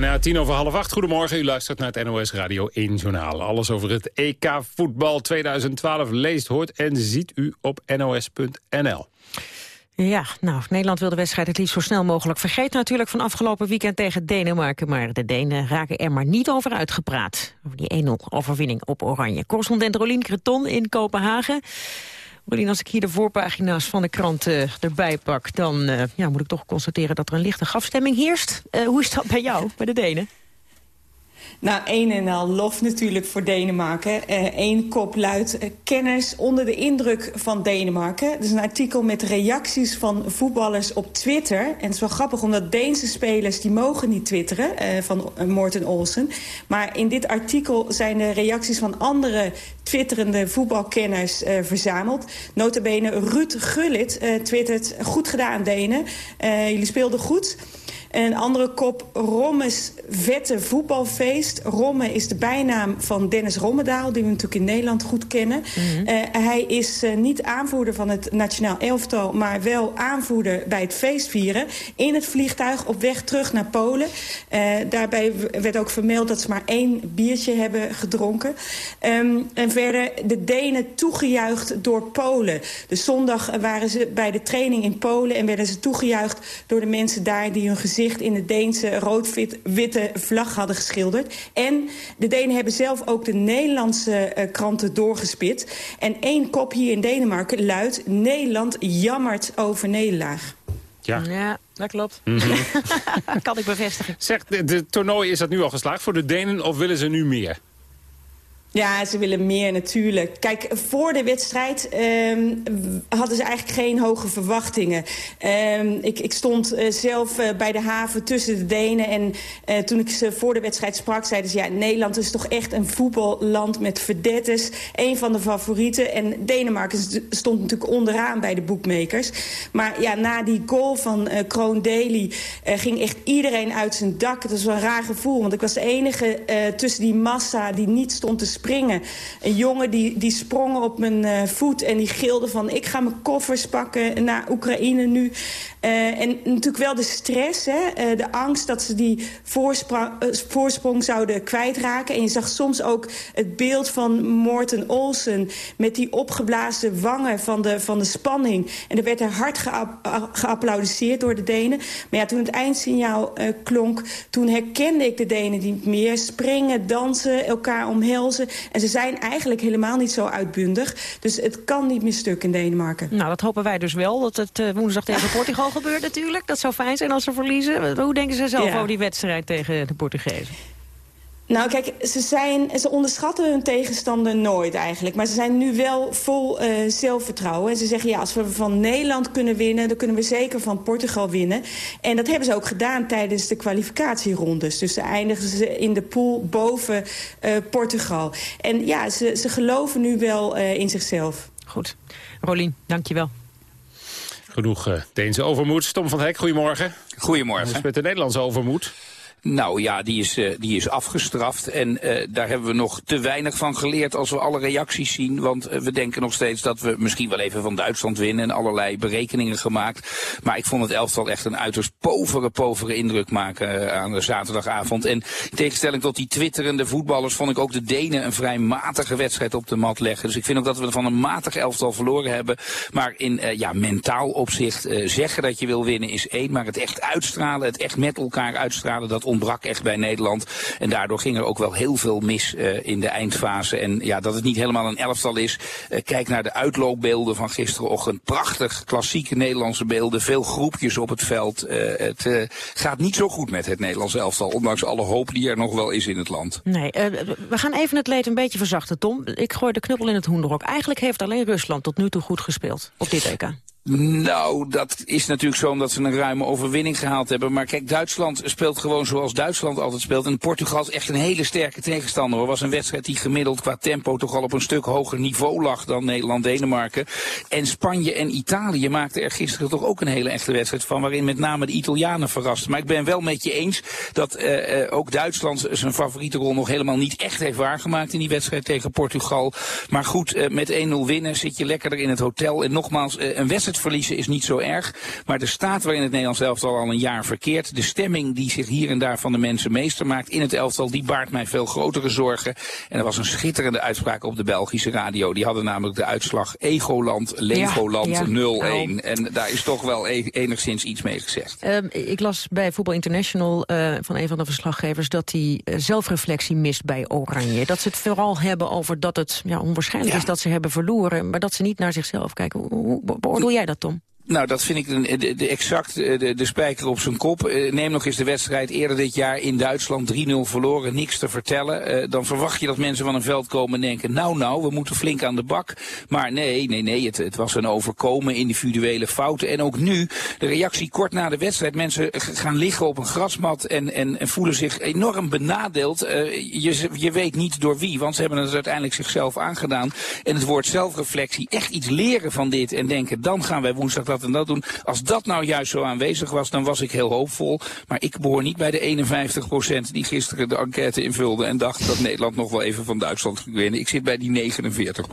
Bijna tien over half acht. Goedemorgen, u luistert naar het NOS Radio 1 Journaal. Alles over het EK voetbal 2012 leest, hoort en ziet u op nos.nl. Ja, nou, Nederland wil de wedstrijd het liefst zo snel mogelijk vergeten natuurlijk van afgelopen weekend tegen Denemarken. Maar de Denen raken er maar niet over uitgepraat. Over die 1-0 overwinning op Oranje. Correspondent Rolien Creton in Kopenhagen. Rolien, als ik hier de voorpagina's van de krant uh, erbij pak... dan uh, ja, moet ik toch constateren dat er een lichte grafstemming heerst. Uh, hoe is dat bij jou, bij de Denen? Nou, een en al lof natuurlijk voor Denemarken. Eén uh, kop luidt uh, kennis onder de indruk van Denemarken. Dat is een artikel met reacties van voetballers op Twitter. En het is wel grappig, omdat Deense spelers die mogen niet twitteren uh, van Morten Olsen. Maar in dit artikel zijn de reacties van andere twitterende voetbalkenners verzameld. Notabene Ruud Gullit twittert, goed gedaan Denen. jullie speelden goed. Een andere kop, Rommes Vette Voetbalfeest. Romme is de bijnaam van Dennis Rommedaal, die we natuurlijk in Nederland goed kennen. Mm -hmm. uh, hij is uh, niet aanvoerder van het nationaal elftal... maar wel aanvoerder bij het feestvieren. In het vliegtuig op weg terug naar Polen. Uh, daarbij werd ook vermeld dat ze maar één biertje hebben gedronken. Um, en verder de Denen toegejuicht door Polen. Dus zondag waren ze bij de training in Polen... en werden ze toegejuicht door de mensen daar die hun gezicht in de Deense rood-witte vlag hadden geschilderd. En de Denen hebben zelf ook de Nederlandse uh, kranten doorgespit. En één kop hier in Denemarken luidt... Nederland jammert over nederlaag. Ja. ja, dat klopt. (laughs) Mm -hmm. kan ik bevestigen. Zeg, de, de toernooi is dat nu al geslaagd voor de Denen of willen ze nu meer? Ja, ze willen meer natuurlijk. Kijk, voor de wedstrijd um, hadden ze eigenlijk geen hoge verwachtingen. Um, ik, ik, stond uh, zelf uh, bij de haven tussen de Denen. En uh, toen ik ze voor de wedstrijd sprak, zeiden ze... ja, Nederland is toch echt een voetballand met verdettes. Een van de favorieten. En Denemarken stond natuurlijk onderaan bij de boekmakers. Maar ja, na die goal van Kroon Daly ging echt iedereen uit zijn dak. Het was wel een raar gevoel, want ik was de enige tussen die massa... die niet stond te springen. Een jongen die, die sprong op mijn uh, voet en die gilde van... ik ga mijn koffers pakken naar Oekraïne nu. Uh, en natuurlijk wel de stress, hè? Uh, de angst dat ze die voorsprong zouden kwijtraken. En je zag soms ook het beeld van Morten Olsen... met die opgeblazen wangen van de, van de spanning. En er werd er hard geapp geapplaudiseerd door de Denen. Maar ja, toen het eindsignaal klonk... toen herkende ik de Denen niet meer. Springen, dansen, elkaar omhelzen. En ze zijn eigenlijk helemaal niet zo uitbundig. Dus het kan niet meer stuk in Denemarken. Nou, dat hopen wij dus wel. Dat het uh, woensdag tegen Portugal gebeurt natuurlijk. Dat zou fijn zijn als ze verliezen. Hoe denken ze zelf ja. over die wedstrijd tegen de Portugezen? Nou, kijk, ze, zijn, ze onderschatten hun tegenstander nooit eigenlijk. Maar ze zijn nu wel vol uh, zelfvertrouwen. En ze zeggen, ja, als we van Nederland kunnen winnen... dan kunnen we zeker van Portugal winnen. En dat hebben ze ook gedaan tijdens de kwalificatierondes. Dus ze eindigen ze in de pool boven uh, Portugal. En ja, ze, ze geloven nu wel uh, in zichzelf. Goed. Rolien, dank je wel. Genoeg uh, Deense overmoed. Tom van Hek, goedemorgen. Goedemorgen. Hoe is met de Nederlandse overmoed? Nou ja, die is, uh, die is afgestraft. En uh, daar hebben we nog te weinig van geleerd als we alle reacties zien. Want uh, we denken nog steeds dat we misschien wel even van Duitsland winnen. En allerlei berekeningen gemaakt. Maar ik vond het elftal echt een uiterst povere, povere indruk maken aan de zaterdagavond. En in tegenstelling tot die twitterende voetballers vond ik ook de Denen een vrij matige wedstrijd op de mat leggen. Dus ik vind ook dat we van een matig elftal verloren hebben. Maar in ja, mentaal opzicht zeggen dat je wil winnen is één. Maar het echt uitstralen, het echt met elkaar uitstralen, dat ontbrak echt bij Nederland. En daardoor ging er ook wel heel veel mis uh, in de eindfase. En ja, dat het niet helemaal een elftal is. Uh, kijk naar de uitloopbeelden van gisterenochtend. Prachtig, klassieke Nederlandse beelden. Veel groepjes op het veld. Uh, het gaat niet zo goed met het Nederlandse elftal. Ondanks alle hoop die er nog wel is in het land. Nee, we gaan even het leed een beetje verzachten, Tom. Ik gooi de knuppel in het hoenderhok. Eigenlijk heeft alleen Rusland tot nu toe goed gespeeld op dit EK. Nou, dat is natuurlijk zo omdat ze een ruime overwinning gehaald hebben. Maar kijk, Duitsland speelt gewoon zoals Duitsland altijd speelt. En Portugal is echt een hele sterke tegenstander. Het was een wedstrijd die gemiddeld qua tempo toch al op een stuk hoger niveau lag dan Nederland-Denemarken. En Spanje en Italië maakten er gisteren toch ook een hele echte wedstrijd van. Waarin met name de Italianen verrasten. Maar ik ben wel met je eens dat uh, ook Duitsland zijn favoriete rol nog helemaal niet echt heeft waargemaakt in die wedstrijd tegen Portugal. Maar goed, uh, met 1-0 winnen zit je lekkerder in het hotel. En nogmaals, een wedstrijd verliezen is niet zo erg. Maar de staat waarin het Nederlands elftal al een jaar verkeert... de stemming die zich hier en daar van de mensen meester maakt in het elftal... die baart mij veel grotere zorgen. En er was een schitterende uitspraak op de Belgische radio. Die hadden namelijk de uitslag Egoland, Legoland Ja, ja. 0-1. Nou. En daar is toch wel e- enigszins iets mee gezegd. Ehm, ik las bij Voetbal International eh, van een van de verslaggevers... dat hij eh, zelfreflectie mist bij Oranje. Dat ze het vooral hebben over dat het ja, onwaarschijnlijk is dat ze hebben verloren... maar dat ze niet naar zichzelf kijken. Hoe, hoe beoordeel jij dat, Tom? Nou, dat vind ik de, de, exact eh, de, spijker op zijn kop. Eh, Neem nog eens de wedstrijd eerder dit jaar in Duitsland 3-0 verloren, niks te vertellen. Eh, dan verwacht je dat mensen van een veld komen en denken, nou nou, we moeten flink aan de bak. Maar nee, nee, nee, het, het was een overkomen, individuele fouten. En ook nu, de reactie kort na de wedstrijd, mensen gaan liggen op een grasmat en, en, en voelen zich enorm benadeeld. Je, je weet niet door wie, want ze hebben het uiteindelijk zichzelf aangedaan. En het woord zelfreflectie, echt iets leren van dit en denken, dan gaan wij woensdag dat en dat doen. Als dat nou juist zo aanwezig was, dan was ik heel hoopvol. Maar ik behoor niet bij de 51% die gisteren de enquête invulde en dacht dat Nederland nog wel even van Duitsland ging winnen. Ik zit bij die 49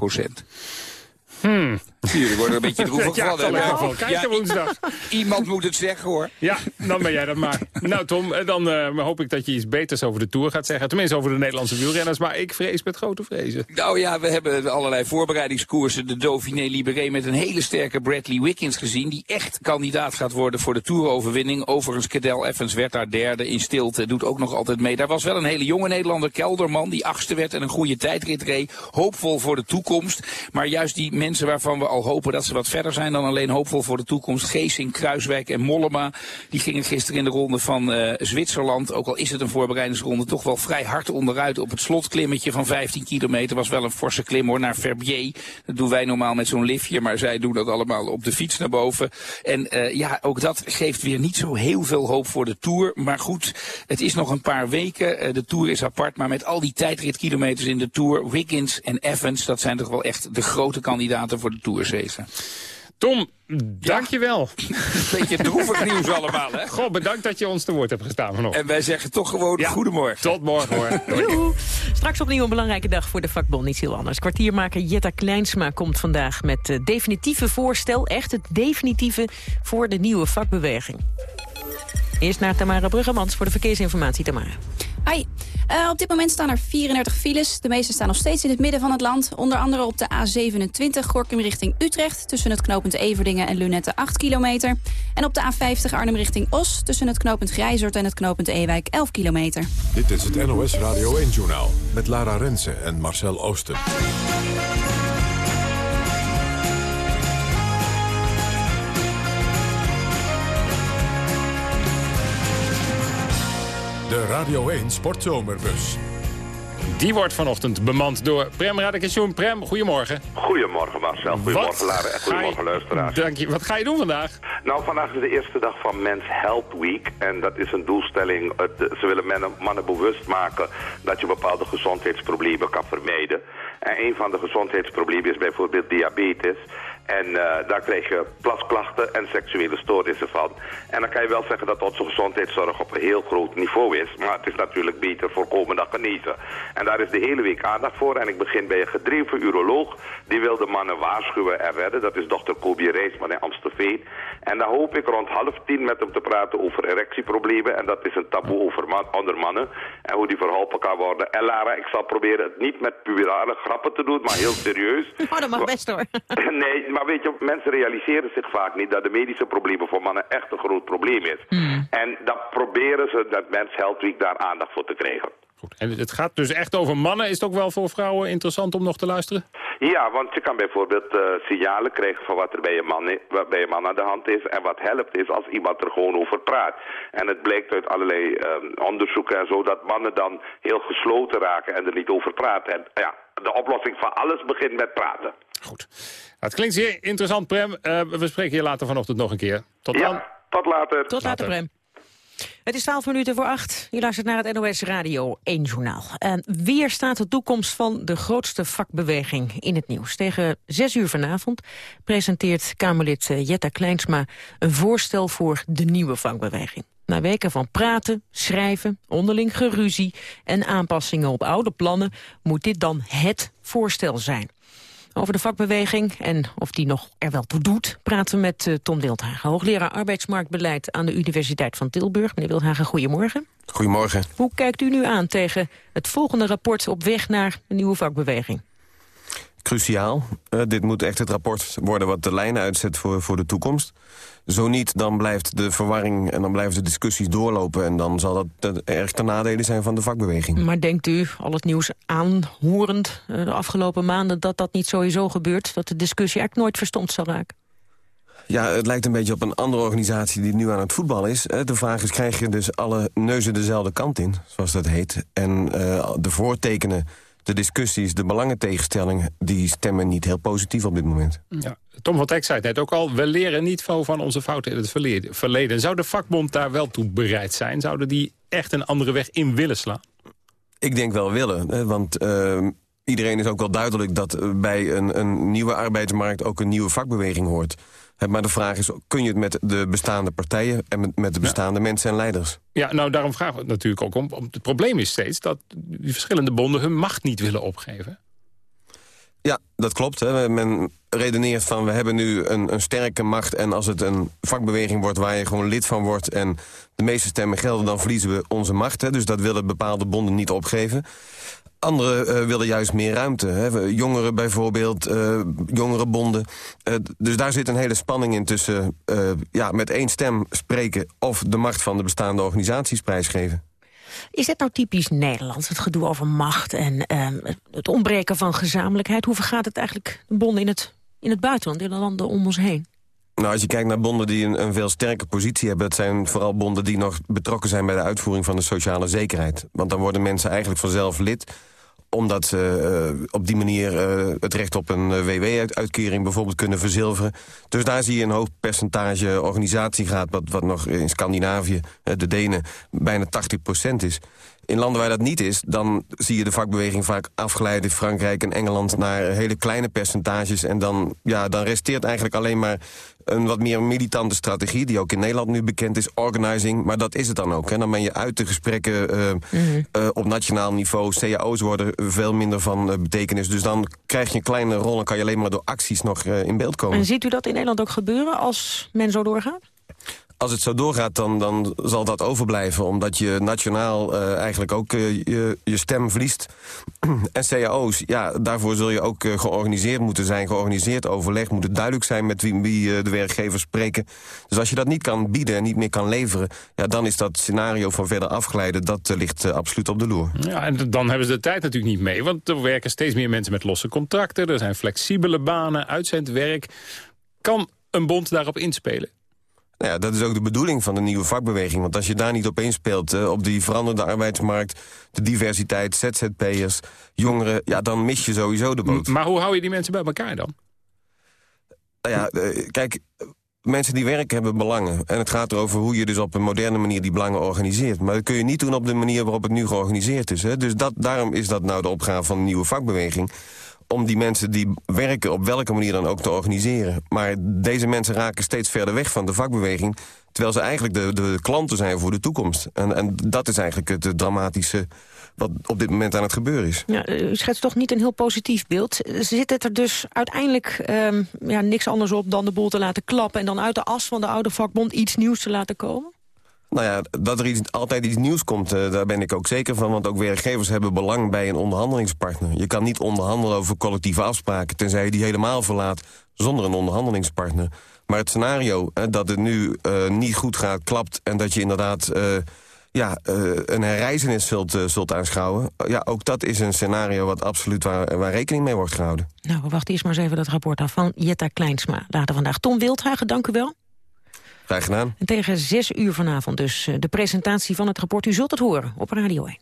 Hmm. Jullie worden een beetje droevig Ja, van. kijken i- woensdag. Iemand moet het zeggen hoor. Ja, dan ben jij dat maar. Nou Tom, eh, dan eh, hoop ik dat je iets beters over de Tour gaat zeggen. Tenminste over de Nederlandse wielrenners. Maar ik vrees met grote vrezen. Nou ja, we hebben allerlei voorbereidingskoersen. De Dauphiné Libéré met een hele sterke Bradley Wiggins gezien. Die echt kandidaat gaat worden voor de Tour-overwinning. Overigens, Cadel Evans werd daar derde in stilte. Doet ook nog altijd mee. Daar was wel een hele jonge Nederlander, Kelderman. Die achtste werd en een goede tijdrit reed. Hoopvol voor de toekomst. Maar juist die mensen waarvan we al hopen dat ze wat verder zijn dan alleen hoopvol voor de toekomst. Geesing, Kruiswijk en Mollema. Die gingen gisteren in de ronde van eh, Zwitserland. Ook al is het een voorbereidingsronde. Toch wel vrij hard onderuit op het slotklimmetje van 15 kilometer. Was wel een forse klim hoor naar Verbier. Dat doen wij normaal met zo'n liftje. Maar zij doen dat allemaal op de fiets naar boven. En eh, ja, ook dat geeft weer niet zo heel veel hoop voor de Tour. Maar goed, het is nog een paar weken. Eh, de Tour is apart. Maar met al die tijdritkilometers in de Tour. Wiggins en Evans, dat zijn toch wel echt de grote kandidaten voor de Tourzegen. Tom, dankjewel. (laughs) Beetje droevig nieuws allemaal, hè? Goh, bedankt dat je ons te woord hebt gestaan vanochtend. En wij zeggen toch gewoon goedemorgen. Tot morgen hoor. (laughs) Doei. Straks opnieuw een belangrijke dag voor de vakbond, niet heel anders. Kwartiermaker Jetta Kleinsma komt vandaag met het definitieve voorstel... echt het definitieve voor de nieuwe vakbeweging. Eerst naar Tamara Bruggemans voor de verkeersinformatie, Tamara. Hoi. Eh, op dit moment staan er 34 files. De meeste staan nog steeds in het midden van het land. Onder andere op de A27 Gorkum richting Utrecht... tussen het knooppunt Everdingen en Lunette 8 kilometer. En op de A50 Arnhem richting Os... tussen het knooppunt Grijzert en het knooppunt Ewijk 11 kilometer. Dit is het NOS Radio 1-journaal met Lara Rensen en Marcel Oosten. De Radio 1 Sportzomerbus. Die wordt vanochtend bemand door Prem Radikation. Prem, goedemorgen. Goedemorgen Marcel, goedemorgen Lara en goedemorgen luisteraars. Dank je. Wat ga je doen vandaag? Nou, vandaag is de eerste dag van Men's Health Week. En dat is een doelstelling. Het- Ze willen mannen, mannen bewust maken dat je bepaalde gezondheidsproblemen kan vermijden. En een van de gezondheidsproblemen is bijvoorbeeld diabetes. En eh, daar krijg je plasklachten en seksuele stoornissen van. En dan kan je wel zeggen dat onze gezondheidszorg op een heel groot niveau is. Maar het is natuurlijk beter voorkomen dan genezen. En daar is de hele week aandacht voor. En ik begin bij een gedreven uroloog. Die wil de mannen waarschuwen en redden. Dat is dokter Kobi Reisman in Amstelveen. En dan hoop ik rond half tien met hem te praten over erectieproblemen. En dat is een taboe over man, onder mannen. En hoe die verholpen kan worden. En Lara, ik zal proberen het niet met puberale grappen te doen, maar heel serieus. Oh, dat mag best hoor. (laughs) Nee, maar weet je, mensen realiseren zich vaak niet dat de medische problemen voor mannen echt een groot probleem is. En dan proberen ze dat Men's Health Week daar aandacht voor te krijgen. Goed. En het gaat dus echt over mannen. Is het ook wel voor vrouwen interessant om nog te luisteren? Ja, want je kan bijvoorbeeld eh, signalen krijgen van wat er bij een, man, wat bij een man aan de hand is. En wat helpt is als iemand er gewoon over praat. En het blijkt uit allerlei eh, onderzoeken en zo dat mannen dan heel gesloten raken en er niet over praten. En ja, de oplossing van alles begint met praten. Nou, het klinkt zeer interessant, Prem. Eh, we spreken je later vanochtend nog een keer. Tot dan. Tot later. Tot later, Prem. Het is 12 minuten voor 8. Je luistert naar het NOS Radio 1 Journaal. En weer staat de toekomst van de grootste vakbeweging in het nieuws. Tegen 6 uur vanavond presenteert Kamerlid eh, Jetta Kleinsma... een voorstel voor de nieuwe vakbeweging. Na weken van praten, schrijven, onderling geruzie... en aanpassingen op oude plannen... moet dit dan het voorstel zijn. Over de vakbeweging en of die nog er wel toe doet... praten we met uh, Tom Wildhagen, hoogleraar arbeidsmarktbeleid... aan de Universiteit van Tilburg. Meneer Wildhagen, goedemorgen. Goedemorgen. Hoe kijkt u nu aan tegen het volgende rapport... op weg naar een nieuwe vakbeweging? Cruciaal. Uh, dit moet echt het rapport worden wat de lijn uitzet voor, voor de toekomst. Zo niet, dan blijft de verwarring en dan blijven de discussies doorlopen... en dan zal dat erg ten nadele zijn van de vakbeweging. Maar denkt u, al het nieuws aanhorend de afgelopen maanden... dat dat niet sowieso gebeurt? Dat de discussie eigenlijk nooit verstomd zal raken? Ja, het lijkt een beetje op een andere organisatie die nu aan het voetbal is. De vraag is, krijg je dus alle neuzen dezelfde kant in, zoals dat heet? En uh, de voortekenen de discussies, de belangentegenstellingen... die stemmen niet heel positief op dit moment. Ja. Tom van Teck zei het net ook al, we leren niet van onze fouten in het verleden. Zou de vakbond daar wel toe bereid zijn? Zouden die echt een andere weg in willen slaan? Ik denk wel willen, want... Uh, iedereen is ook wel duidelijk dat bij een, een nieuwe arbeidsmarkt ook een nieuwe vakbeweging hoort. Maar de vraag is, kun je het met de bestaande partijen... en met, met de bestaande mensen en leiders? Ja, nou daarom vragen we het natuurlijk ook om. Het probleem is steeds dat die verschillende bonden hun macht niet willen opgeven. Ja, dat klopt. Hè. Men redeneert van, we hebben nu een, een sterke macht... en als het een vakbeweging wordt waar je gewoon lid van wordt... en de meeste stemmen gelden, dan verliezen we onze macht. Hè. Dus dat willen bepaalde bonden niet opgeven. Anderen uh, willen juist meer ruimte. Hè. Jongeren bijvoorbeeld, uh, jongerenbonden. Uh, dus daar zit een hele spanning in tussen ja, met één stem spreken... of de macht van de bestaande organisaties prijsgeven. Is dit nou typisch Nederlands, het gedoe over macht... en ehm, het ontbreken van gezamenlijkheid? Hoe vergaat het eigenlijk de bonden in het, in het buitenland, in de landen om ons heen? Nou, als je kijkt naar bonden die een, een, veel sterke positie hebben... dat zijn vooral bonden die nog betrokken zijn bij de uitvoering van de sociale zekerheid. Want dan worden mensen eigenlijk vanzelf lid omdat ze uh, op die manier uh, het recht op een uh, WW-uitkering bijvoorbeeld kunnen verzilveren. Dus daar zie je een hoog percentage organisatiegraad... wat, wat nog in Scandinavië, de Denen, bijna 80% is. In landen waar dat niet is, dan zie je de vakbeweging vaak afgeleid in Frankrijk en Engeland naar hele kleine percentages. En dan, ja, dan resteert eigenlijk alleen maar een wat meer militante strategie... die ook in Nederland nu bekend is, organizing. Maar dat is het dan ook. Hè. Dan ben je uit de gesprekken uh, mm uh, op nationaal niveau. CAO's worden veel minder van uh, betekenis. Dus dan krijg je een kleine rol... en kan je alleen maar door acties nog in beeld komen. En ziet u dat in Nederland ook gebeuren als men zo doorgaat? Als het zo doorgaat, dan, dan zal dat overblijven. Omdat je nationaal uh, eigenlijk ook uh, je, je stem verliest. (clears throat) en cao's, ja, daarvoor zul je ook uh, georganiseerd moeten zijn. Georganiseerd overleg, moet het duidelijk zijn met wie, wie de werkgevers spreken. Dus als je dat niet kan bieden en niet meer kan leveren... Ja, dan is dat scenario van verder afgeleiden, dat ligt absoluut op de loer. Ja, en dan hebben ze de tijd natuurlijk niet mee. Want er werken steeds meer mensen met losse contracten. Er zijn flexibele banen, uitzendwerk. Kan een bond daarop inspelen? Nou ja, dat is ook de bedoeling van de nieuwe vakbeweging. Want als je daar niet op inspeelt, uh, op die veranderde arbeidsmarkt... de diversiteit, ZZP'ers, jongeren... ja, dan mis je sowieso de boot. Maar hoe hou je die mensen bij elkaar dan? Nou ja, uh, kijk, mensen die werken hebben belangen. En het gaat erover hoe je dus op een moderne manier die belangen organiseert. Maar dat kun je niet doen op de manier waarop het nu georganiseerd is. Hè? Dus dat, daarom is dat nou de opgave van de nieuwe vakbeweging om die mensen die werken op welke manier dan ook te organiseren. Maar deze mensen raken steeds verder weg van de vakbeweging... terwijl ze eigenlijk de, de klanten zijn voor de toekomst. En, en dat is eigenlijk het dramatische wat op dit moment aan het gebeuren is. Ja, u schetst toch niet een heel positief beeld. Zit het er dus uiteindelijk um, ja, niks anders op dan de boel te laten klappen... en dan uit de as van de oude vakbond iets nieuws te laten komen? Nou ja, dat er iets, altijd iets nieuws komt, uh, daar ben ik ook zeker van. Want ook werkgevers hebben belang bij een onderhandelingspartner. Je kan niet onderhandelen over collectieve afspraken... tenzij je die helemaal verlaat zonder een onderhandelingspartner. Maar het scenario uh, dat het nu uh, niet goed gaat, klapt... en dat je inderdaad ja, een herreizenis zult, zult aanschouwen... ja, ook dat is een scenario wat absoluut waar, waar rekening mee wordt gehouden. Nou, we wachten eerst maar eens even dat rapport af van Jetta Kleinsma. Later vandaag Tom Wildhagen, dank u wel. Graag gedaan. En tegen zes uur vanavond dus de presentatie van het rapport. U zult het horen op Radio 1.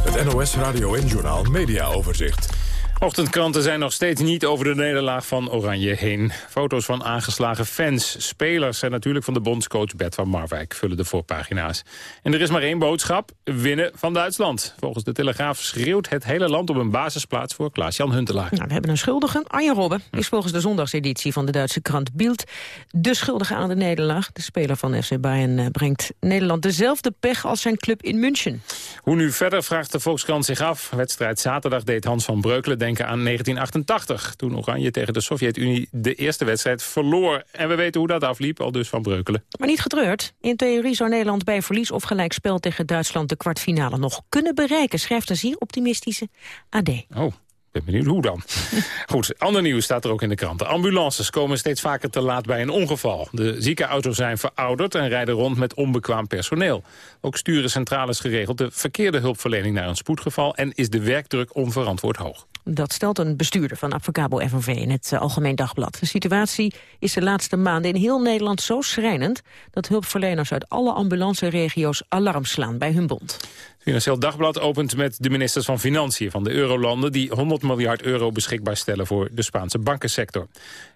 Het NOS Radio en Journal Media Overzicht. Ochtendkranten zijn nog steeds niet over de nederlaag van Oranje heen. Foto's van aangeslagen fans, spelers en natuurlijk van de bondscoach Bert van Marwijk vullen de voorpagina's. En er is maar één boodschap, winnen van Duitsland. Volgens de Telegraaf schreeuwt het hele land op een basisplaats voor Klaas-Jan Huntelaar. Nou, we hebben een schuldige. Arjen Robben is volgens de zondagseditie van de Duitse krant Bild de schuldige aan de nederlaag. De speler van FC Bayern eh, brengt Nederland dezelfde pech als zijn club in München. Hoe nu verder vraagt de Volkskrant zich af. Wedstrijd zaterdag deed Hans van Breukelen denk denken aan 1988... toen Oranje tegen de Sovjet-Unie de eerste wedstrijd verloor. En we weten hoe dat afliep, al dus van Breukelen. Maar niet getreurd. In theorie zou Nederland bij verlies of gelijkspel tegen Duitsland... de kwartfinale nog kunnen bereiken, schrijft een zeer optimistische AD. Oh, ben benieuwd hoe dan. (laughs) Goed, ander nieuws staat er ook in de krant. De ambulances komen steeds vaker te laat bij een ongeval. De ziekenauto's zijn verouderd en rijden rond met onbekwaam personeel. Ook sturen centrales geregeld de verkeerde hulpverlening naar een spoedgeval... en is de werkdruk onverantwoord hoog. Dat stelt een bestuurder van Advocabo FNV in het eh, Algemeen Dagblad. De situatie is de laatste maanden in heel Nederland zo schrijnend... dat hulpverleners uit alle ambulanceregio's alarm slaan bij hun bond. Het Financieel Dagblad opent met de ministers van Financiën van de eurolanden... die 100 miljard euro beschikbaar stellen voor de Spaanse bankensector.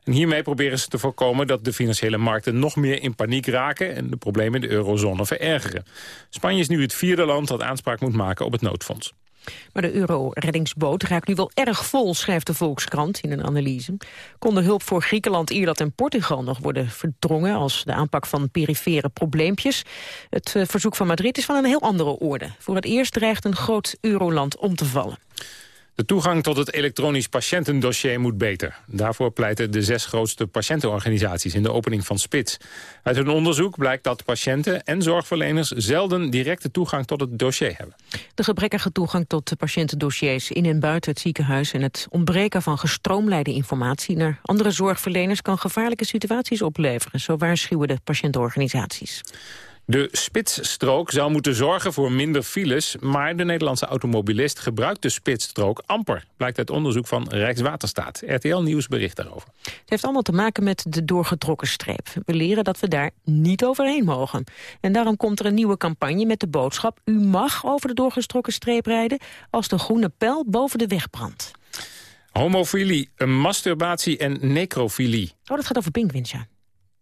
En hiermee proberen ze te voorkomen dat de financiële markten nog meer in paniek raken... en de problemen in de eurozone verergeren. Spanje is nu het vierde land dat aanspraak moet maken op het noodfonds. Maar de euro-reddingsboot raakt nu wel erg vol, schrijft de Volkskrant in een analyse. Kon de hulp voor Griekenland, Ierland en Portugal nog worden verdrongen... als de aanpak van perifere probleempjes? Het eh, verzoek van Madrid is van een heel andere orde. Voor het eerst dreigt een groot euroland om te vallen. De toegang tot het elektronisch patiëntendossier moet beter. Daarvoor pleiten de zes grootste patiëntenorganisaties in de opening van Spits. Uit hun onderzoek blijkt dat patiënten en zorgverleners zelden directe toegang tot het dossier hebben. De gebrekkige toegang tot de patiëntendossiers in en buiten het ziekenhuis en het ontbreken van gestroomlijnde informatie naar andere zorgverleners kan gevaarlijke situaties opleveren, zo waarschuwen de patiëntenorganisaties. De spitsstrook zou moeten zorgen voor minder files... maar de Nederlandse automobilist gebruikt de spitsstrook amper... blijkt uit onderzoek van Rijkswaterstaat. RTL Nieuws bericht daarover. Het heeft allemaal te maken met de doorgetrokken streep. We leren dat we daar niet overheen mogen. En daarom komt er een nieuwe campagne met de boodschap... u mag over de doorgetrokken streep rijden... als de groene pijl boven de weg brandt. Homofilie, masturbatie en necrofilie. Oh, dat gaat over pinguïns, ja.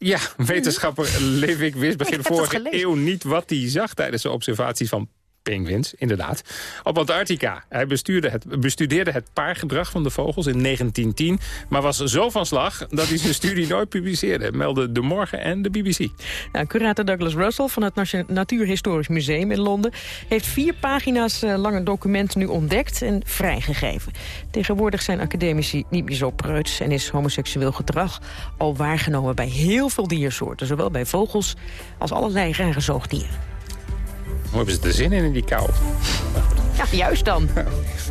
Ja, wetenschapper Levik wist begin vorige eeuw niet wat hij zag tijdens de observaties van Penguins, inderdaad. Op Antarctica. Hij bestudeerde het, bestudeerde het paargedrag van de vogels in 1910... maar was zo van slag dat hij zijn studie nooit publiceerde... melden De Morgen en de BBC. Nou, curator Douglas Russell van het Natuurhistorisch Museum in Londen... heeft vier pagina's uh, lange document nu ontdekt en vrijgegeven. Tegenwoordig zijn academici niet meer zo preuts... en is homoseksueel gedrag al waargenomen bij heel veel diersoorten... zowel bij vogels als allerlei rare zoogdieren. Hoe hebben ze er zin in, in die kou? (laughs) Ja, juist dan.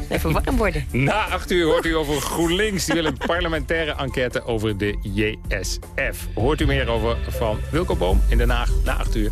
Even warm worden. Na acht uur hoort u over GroenLinks. Die wil een parlementaire enquête over de JSF. Hoort u meer over van Wilco Boom in Den Haag na acht uur.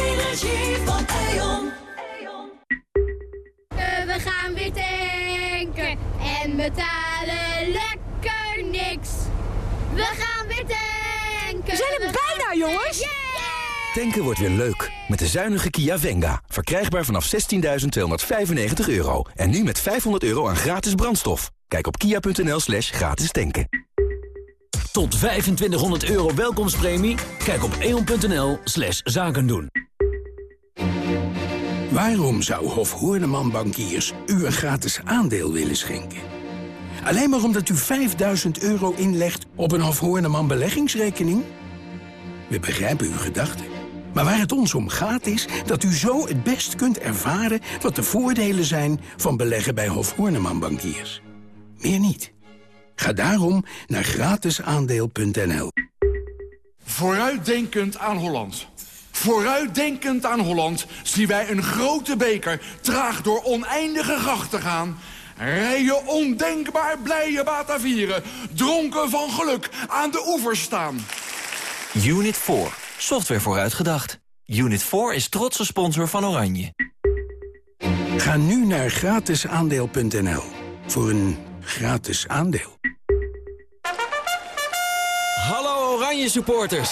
En betalen lekker niks. We gaan weer tanken. We zijn er bijna, jongens. Tanken wordt weer leuk. Met de zuinige Kia Venga. Verkrijgbaar vanaf 16.295 euro. En nu met 500 euro aan gratis brandstof. Kijk op kia.nl slash gratis tanken. Tot 2500 euro welkomstpremie? Kijk op eon.nl slash zaken doen. Waarom zou Hof Hoorneman Bankiers u een gratis aandeel willen schenken? Alleen maar omdat u 5000 euro inlegt op een Hof Hoorneman beleggingsrekening? We begrijpen uw gedachten. Maar waar het ons om gaat is dat u zo het best kunt ervaren... wat de voordelen zijn van beleggen bij Hof Hoorneman Bankiers. Meer niet. Ga daarom naar gratisaandeel.nl. Vooruitdenkend aan Holland. Vooruitdenkend aan Holland zien wij een grote beker traag door oneindige grachten gaan. Rijen ondenkbaar blije Batavieren, dronken van geluk aan de oevers staan. Unit 4, software vooruitgedacht. Unit 4 is trotse sponsor van Oranje. Ga nu naar gratisaandeel.nl voor een gratis aandeel. Hallo Oranje supporters!